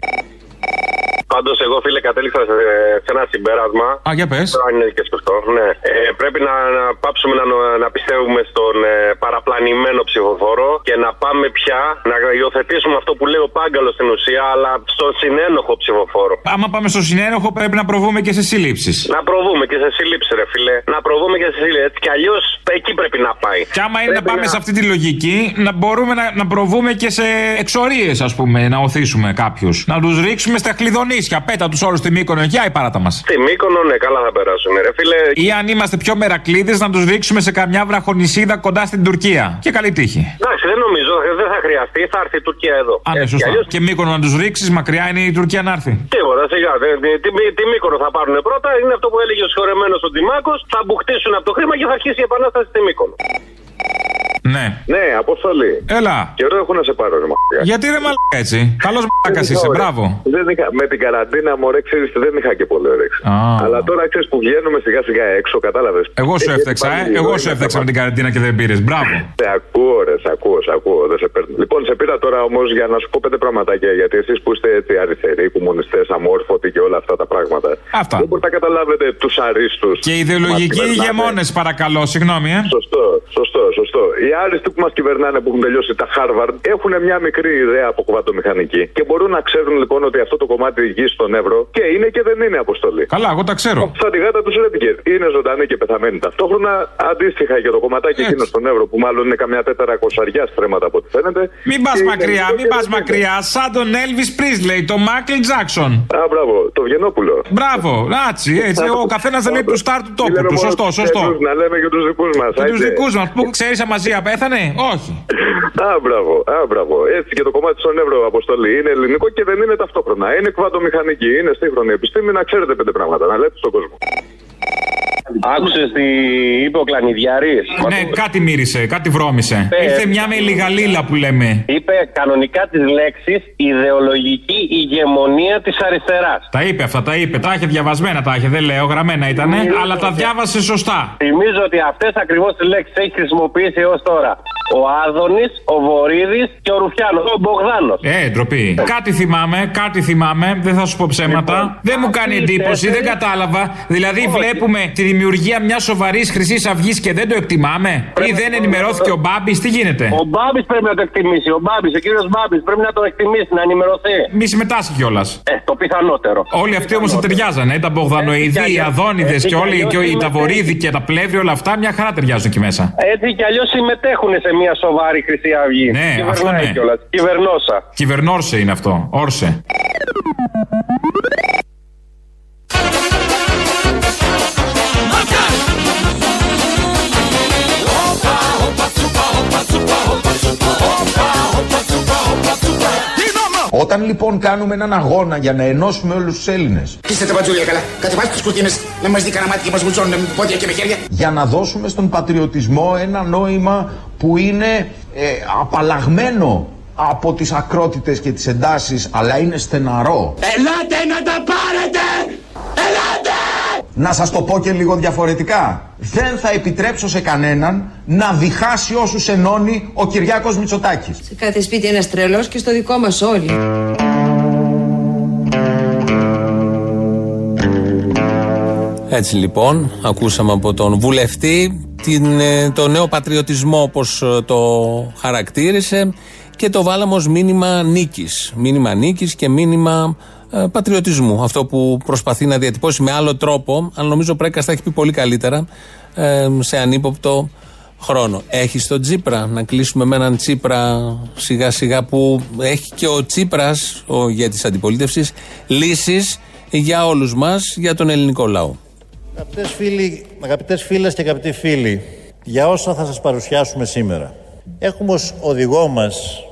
Πάντως, εγώ φίλε κατέληξα σε, σε ένα συμπέρασμα. Α, για πες. Αν είναι και σωστό. Ναι. Ε, πρέπει να, να πάψουμε να, να πιστεύουμε στον ε, παραπλανημένο ψηφοφόρο και να πάμε πια να υιοθετήσουμε αυτό που λέει ο Πάγκαλος στην ουσία, αλλά στον συνένοχο ψηφοφόρο. Άμα πάμε στο συνένοχο, πρέπει να προβούμε και σε συλλήψει. Να προβούμε και σε σύλληψη, ρε φίλε. Να προβούμε και σε σύλληψη. Έτσι κι αλλιώς εκεί πρέπει να πάει. Και άμα είναι να Πρέπει πάμε σε αυτή τη λογική, να μπορούμε να, να προβούμε και σε εξορίες, ας πούμε, να οθήσουμε κάποιους. Να τους ρίξουμε στα κλειδονίσια. Πε Πέτα τους όλους στη Μύκονο, για η παράτα μας. Στη Μύκονο, ναι, καλά θα περάσουμε, ρε φίλε. Ή αν είμαστε πιο μερακλείδες, να τους ρίξουμε σε καμιά βραχονισίδα κοντά στην Τουρκία. Και καλή τύχη. Εντάξει, δεν νομίζω, δεν θα χρειαστεί, θα έρθει η Τουρκία εδώ. Α, ναι, Έτσι κι σωστά. αλλιώς- Και Μύκονο να τους ρίξεις, μακριά είναι η Τουρκία να έρθει. Τίποτα, σιγά. δεν- Τι, τι, τι Μύκονο θα πάρουν πρώτα, είναι αυτό που έλεγε ο συγχωρεμένος ο Τιμάκο. Θα μπουχτίσουν από το χρήμα και θα αρχίσει η επανάσταση στη Μύκονο. Ναι. Ναι, αποστολή. Έλα. Καιρό έχω να σε πάρω, ρε μαλάκα. Γιατί ρε μαλάκα έτσι. Καλός μαλάκας Δεν είσαι, είχα μπράβο. όρεξη. Δεν είχα, με την καραντίνα, μωρέ, ξέρεις δεν είχα και πολύ όρεξη. Α. Αλλά τώρα ξέρεις που βγαίνουμε σιγά σιγά έξω, κατάλαβες. Εγώ σου έφτεξα, ε. Εγώ σου έφτεξα με την καραντίνα και δεν πήρες. Μπράβο. Σε ακούω, ρε, σε ακούω, σε ακούω, δεν σε παίρνω. Λοιπόν, σε πήρα τώρα όμως για να σου πω πέντε πραγματάκια. Γιατί εσείς που είστε έτσι αριστεροί, κομμουνιστές, αμόρφωτοι και όλα αυτά τα πράγματα. Αυτά. Δεν μπορείτε να καταλάβετε τους αρίστους. Και ιδεολογικοί ηγεμόνες, παρακαλώ, συγγνώμη, ε. Σωστό, σωστό, σωστό. Οι άριστοι που μας κυβερνάνε που έχουν τελειώσει τα Harvard έχουν μια μικρή ιδέα από κουβατομηχανική και μπορούν να ξέρουν λοιπόν ότι αυτό το κομμάτι γη στον Εύρο και είναι και δεν είναι αποστολή. Καλά, εγώ τα ξέρω. Στα τη γάτα του Ρέντιγκερ. Είναι ζωντανή και πεθαμένη ταυτόχρονα. Αντίστοιχα και το κομματάκι εκείνο στον Εύρο που μάλλον είναι καμιά τέταρα κοσαριά στρέμματα από ό,τι φαίνεται. Μην πας Και είναι μακριά, λίγο μην και πας δεν είναι. μακριά. Σαν τον Έλβη Πρίσλεϊ, τον Μάικλ Τζάξον. Α, μπράβο, το Βγενόπουλο. Μπράβο, έτσι, έτσι. Ο καθένας δεν λέει του στάρ του τόπου Λέμε του. μόνο Σωστό, τους σωστό. ξένους, Να λέμε και τους δικούς μας. Και τους δικούς μας που ξέρεις αμαζία πέθανε, όχι. Α, μπράβο, α, μπράβο. Έτσι και το κομμάτι στον Εύρο Αποστολή είναι ελληνικό και δεν είναι ταυτόχρονα. Είναι κουβατομηχανική, είναι σύγχρονη επιστήμη. Να ξέρετε πέντε πράγματα, να λέτε στον κόσμο. Άκουσες τι είπε ο Κλανιδιάρης; Ναι, κάτι μύρισε, κάτι βρώμησε. Ε, Ήρθε μια με λιγαλίλα που λέμε. Είπε κανονικά τις λέξεις ιδεολογική ηγεμονία της αριστεράς. Τα είπε αυτά, τα είπε. Τα είχε διαβασμένα, τα είχε. Δεν λέω, γραμμένα ήταν, αλλά τα διάβασε σωστά. Θυμίζω ότι αυτές ακριβώς τις λέξεις έχει χρησιμοποιήσει έως τώρα ο Άδωνης, ο Βορύδης και ο Ρουφιάνος, ο Μπογδάνος. Ε, ντροπή. Κάτι θυμάμαι, κάτι θυμάμαι, δεν θα σου πω ψέματα. Δεν μου κάνει εντύπωση, δεν κατάλαβα. Δηλαδή, βλέπουμε τη δημιουργία μιας σοβαρής Χρυσής Αυγής και δεν το εκτιμάμε; Ή δεν ενημερώθηκε ο Μπάμπης, τι γίνεται; Ο Μπάμπης πρέπει να το εκτιμήσει. Ο Μπάμπης, ο κύριος Μπάμπης πρέπει να το εκτιμήσει, να ενημερωθεί. Μη συμμετάσχει κιόλας. Ε, το πιθανότερο. Όλοι αυτοί όμως θα ταιριάζανε. ε, Τα Μπογδανοειδή, οι Αδόνιδες και όλοι και οι Ταβορίδη και τα πλεύρη, όλα αυτά μια χαρά ταιριάζουν εκεί μέσα. Έτσι κι αλλιώς συμμετέχουν σε μια σοβαρή Χρυσή Αυγή. Ναι, Κυβερνάει αυτό ναι. κιόλας. Κυβερνόσα. Κυβερνόρσε είναι αυτό. Όρσε. Όταν λοιπόν κάνουμε έναν αγώνα για να ενώσουμε όλους τους Έλληνες, Είστε τα μπατζούλια καλά. Κατεβάστε τι κουρτίνες να μας δει κανένα μάτι και μας βουλτσώνουν με πόδια και με χέρια. για να δώσουμε στον πατριωτισμό ένα νόημα που είναι ε, απαλλαγμένο από τις ακρότητες και τις εντάσεις, αλλά είναι στεναρό. Ελάτε να τα πάρετε! Ελάτε! Να σας το πω και λίγο διαφορετικά. Δεν θα επιτρέψω σε κανέναν να διχάσει όσους ενώνει ο Κυριάκος Μητσοτάκης. Σε κάθε σπίτι ένας τρελός και στο δικό μας όλοι. Έτσι λοιπόν, ακούσαμε από τον βουλευτή την, ε, το νέο πατριωτισμό όπως ε, το χαρακτήρισε και το βάλαμε ως μήνυμα νίκης. Μήνυμα νίκης και μήνυμα ε, πατριωτισμού. Αυτό που προσπαθεί να διατυπώσει με άλλο τρόπο, αλλά νομίζω ο Πρέκας τα έχει πει πολύ καλύτερα ε, σε ανύποπτο χρόνο. Έχει τον Τσίπρα, να κλείσουμε με έναν Τσίπρα σιγά σιγά που έχει και ο Τσίπρας, ο ηγέτης αντιπολίτευσης, λύσεις για όλους μας, για τον ελληνικό λαό. Αγαπητές, φίλοι, αγαπητές φίλες και αγαπητοί φίλοι, για όσα θα σας παρουσιάσουμε σήμερα. Έχουμε ως οδηγό μας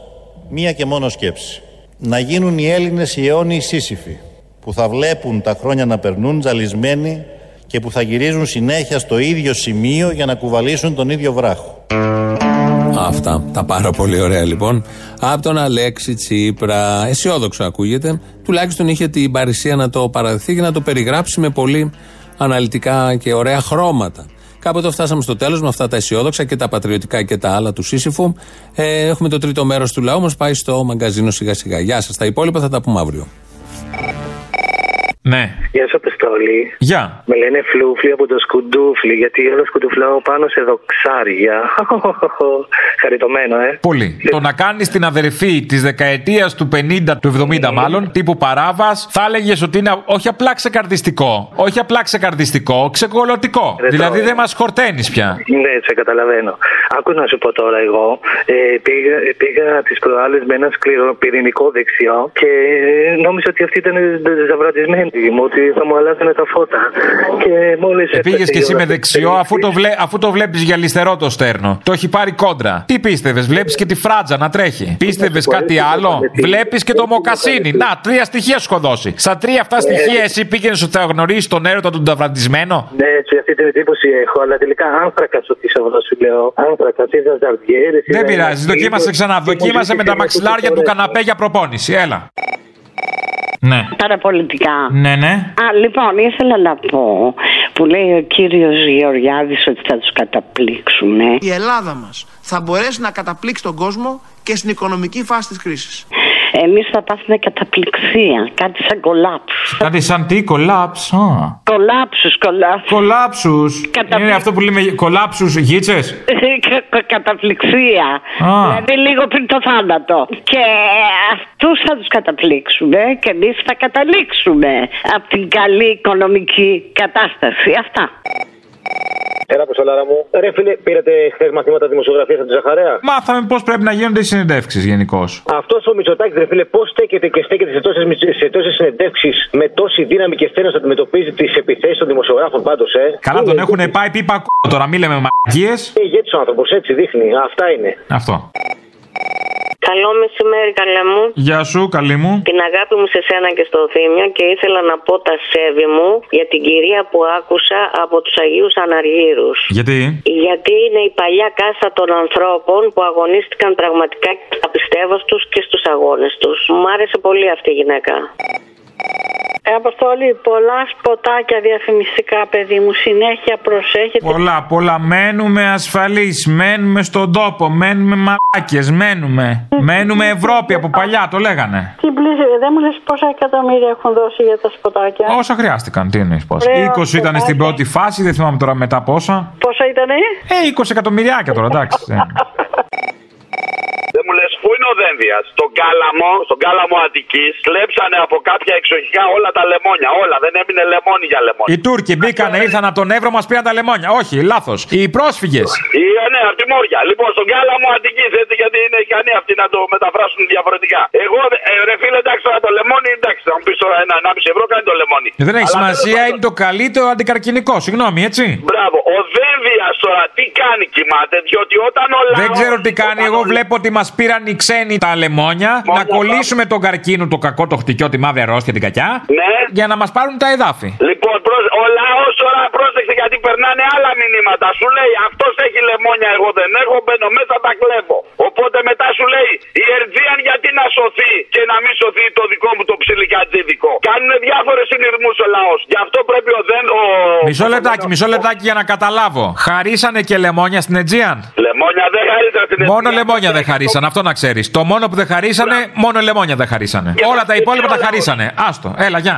μία και μόνο σκέψη. Να γίνουν οι Έλληνες οι αιώνιοι σύσυφοι, που θα βλέπουν τα χρόνια να περνούν τζαλισμένοι και που θα γυρίζουν συνέχεια στο ίδιο σημείο για να κουβαλήσουν τον ίδιο βράχο. Αυτά. Τα πάρα πολύ ωραία λοιπόν. Από τον Αλέξη Τσίπρα. Αισιόδοξο ακούγεται. Τουλάχιστον είχε την παρησία να το παραδεχθεί και να το περιγράψει με πολύ αναλυτικά και ωραία χρώματα. Κάποτε φτάσαμε στο τέλος με αυτά τα αισιόδοξα και τα πατριωτικά και τα άλλα του Σύσυφου. Ε, έχουμε το τρίτο μέρος του λαού μας πάει στο μαγκαζίνο σιγά σιγά. Γεια σας. Τα υπόλοιπα θα τα πούμε αύριο. Ναι. Γεια σου, Αποστόλη. Γεια. Με λένε Φλούφλι από το σκουντούφλι, γιατί όλο σκουντουφλάω πάνω σε δοξάρια. Χαριτωμένο, ε. Πολύ. Το να κάνεις την αδερφή της δεκαετίας του 50, του 70 μάλλον, τύπου παράβας, θα έλεγες ότι είναι όχι απλά ξεκαρδιστικό. Όχι απλά ξεκαρδιστικό, ξεκολωτικό. Ρε, δηλαδή το- δεν μας χορταίνεις πια. Ναι, σε καταλαβαίνω. Άκου να σου πω τώρα εγώ. Ε, πήγα πήγα τις προάλλες με ένα σκληρό πυρηνικό δεξιό και νόμιζα ότι αυτή ήταν ζαβρατισμένη μου, ότι θα μου αλλάζανε τα φώτα. Και μόλις. Πήγες και εσύ με δεξιό αφού το, βλέ, αφού το βλέπεις για αριστερό το στέρνο. Το έχει πάρει κόντρα. Τι πίστευες, βλέπεις και τη φράτζα να τρέχει. Πίστευες κάτι άλλο; Βλέπεις και το μοκασίνι. Να, τρία στοιχεία σου έχω δώσει. Στα τρία αυτά στοιχεία εσύ πήγαινες ότι θα γνωρίσει τον έρωτα του ταυραντισμένο. Ναι, έτσι, αυτή την εντύπωση έχω, αλλά τελικά άνθρακας στο θησαυρό σου λέω. Άνθρακας, είδα ζαρδιέρε. Δεν πειράζει, δοκίμασε ξανά. Δοκίμασε με τα μαξιλάρια του καναπέ για προπόνηση. Έλα. Ναι. Παραπολιτικά. Ναι, ναι. Α, λοιπόν, ήθελα να πω που λέει ο κύριος Γεωργιάδης ότι θα τους καταπλήξουν. ε. Η Ελλάδα μας θα μπορέσει να καταπλήξει τον κόσμο και στην οικονομική φάση της κρίσης. Εμείς θα πάθουμε καταπληξία, κάτι σαν κολάψ. Κάτι σαν τι, κολάψ. Κολάψους, κολάψους. Κολάψους. Καταπλη- Είναι αυτό που λέμε κολάψους γίτσες; καταπληξία. Α. Δηλαδή λίγο πριν το θάνατο. Και αυτούς θα τους καταπλήξουμε και εμείς θα καταλήξουμε από την καλή οικονομική κατάσταση. Αυτά. Έλα, Αποστολάρα μου. Ρε φίλε, πήρατε χθες μαθήματα δημοσιογραφίας από τον Ζαχαρέα; Μάθαμε πώς πρέπει να γίνονται οι συνεντεύξεις γενικώς. Αυτός ο Μητσοτάκης, ρε φίλε, πώς στέκεται και στέκεται σε τόσες σε τόσες συνεντεύξεις με τόση δύναμη και σθένο να αντιμετωπίζει τις επιθέσεις των δημοσιογράφων πάντως, ε; Καλά, Είναι τον έχουν ηγέτης. πάει πίπα κ... τώρα, μην λέμε μαγικίε. Είναι ηγέτης ο άνθρωπος, έτσι δείχνει. Αυτά είναι. Αυτό. Καλό μεσημέρι, καλέ μου. Γεια σου, καλή μου. Την αγάπη μου σε σένα και στο Θήμιο και ήθελα να πω τα σέβη μου για την κυρία που άκουσα από τους Αγίους Αναργύρους. Γιατί; Γιατί είναι η παλιά κάστα των ανθρώπων που αγωνίστηκαν πραγματικά στα πιστεύω τους και στους αγώνες τους. Μου άρεσε πολύ αυτή η γυναίκα. Ε, Αποστόλη, πολλά σποτάκια διαφημιστικά, παιδί μου. Συνέχεια προσέχετε. Πολλά, πολλά. Μένουμε ασφαλείς. Μένουμε στον τόπο. Μένουμε μαλάκες. Μένουμε. Μένουμε Ευρώπη από παλιά, το λέγανε. Τι πλήση, δεν μου λες πόσα εκατομμύρια έχουν δώσει για τα σποτάκια; Όσα χρειάστηκαν, τι εννοείς πώς. Ωραία, 20 ήταν ωραία. στην πρώτη φάση, δεν θυμάμαι τώρα μετά πόσα. Πόσα ήτανε; Ε, 20 εκατομμυριάκια τώρα, εντάξει. ε. Δεν μου λε, πού είναι ο Δένδια. Στον κάλαμο, στον κάλαμο Αττικής, κλέψανε από κάποια εξοχικά όλα τα λεμόνια. Όλα, δεν έμεινε λεμόνι για λεμόνι. Οι Τούρκοι μπήκανε, ήρθαν από τον Εύρο, μας πήραν τα λεμόνια. Όχι, λάθος. Οι πρόσφυγες. Ή, ε, ναι, από τη Μόρια. Λοιπόν, στον κάλαμο Αττικής, έτσι, γιατί είναι ικανοί αυτοί να το μεταφράσουν διαφορετικά. Εγώ, ε, ρε φίλε, εντάξει, τώρα το λεμόνι, εντάξει, θα μου πεις τώρα ένα 1,5 ευρώ κάνει το λεμόνι. Δεν έχει Αλλά σημασία, είναι το καλύτερο αντικαρκυνικό. Συγγνώμη, έτσι. Μπράβο. Ο Δένδια τώρα τι κάνει, κοιμάται, διότι όταν ο λαός... Δεν ξέρω τι κάνει. Εγώ βλέπω ότι μας πήραν οι ξένοι τα λεμόνια. Να κολλήσουμε τον καρκίνο, το κακό, το χτυκιό, τη μαύρη αρρώστια, την κακιά. Ναι. Για να μας πάρουν τα εδάφη. Λοιπόν, προς- ο λαό τώρα πρόσεξε γιατί περνάνε άλλα μηνύματα. Σου λέει αυτός έχει λεμόνια, εγώ δεν έχω, μπαίνω μέσα, τα κλέβω. Οπότε μετά σου λέει η Ερτζίαν γιατί να σωθεί και να μην σωθεί το δικό μου το ψιλικατζίδικο. Κάνουν διάφορες συνειρμούς ο λαός. Γι' αυτό πρέπει ο δεν. Ο... Μισό λεπτάκι, μισό λεπτάκι για να καταλάβω. Χαρίσανε και λεμόνια στην Αιτζίαν; Λεμόνια δεν χαρίζα στην Μόνο λεμόνια δεν χαρίσαν, αυτό να ξέρεις. Το μόνο που δεν χαρίσανε, μόνο λεμόνια δεν χαρίσανε. Όλα τα υπόλοιπα τα χαρίσανε. Άστο, έλα, γεια.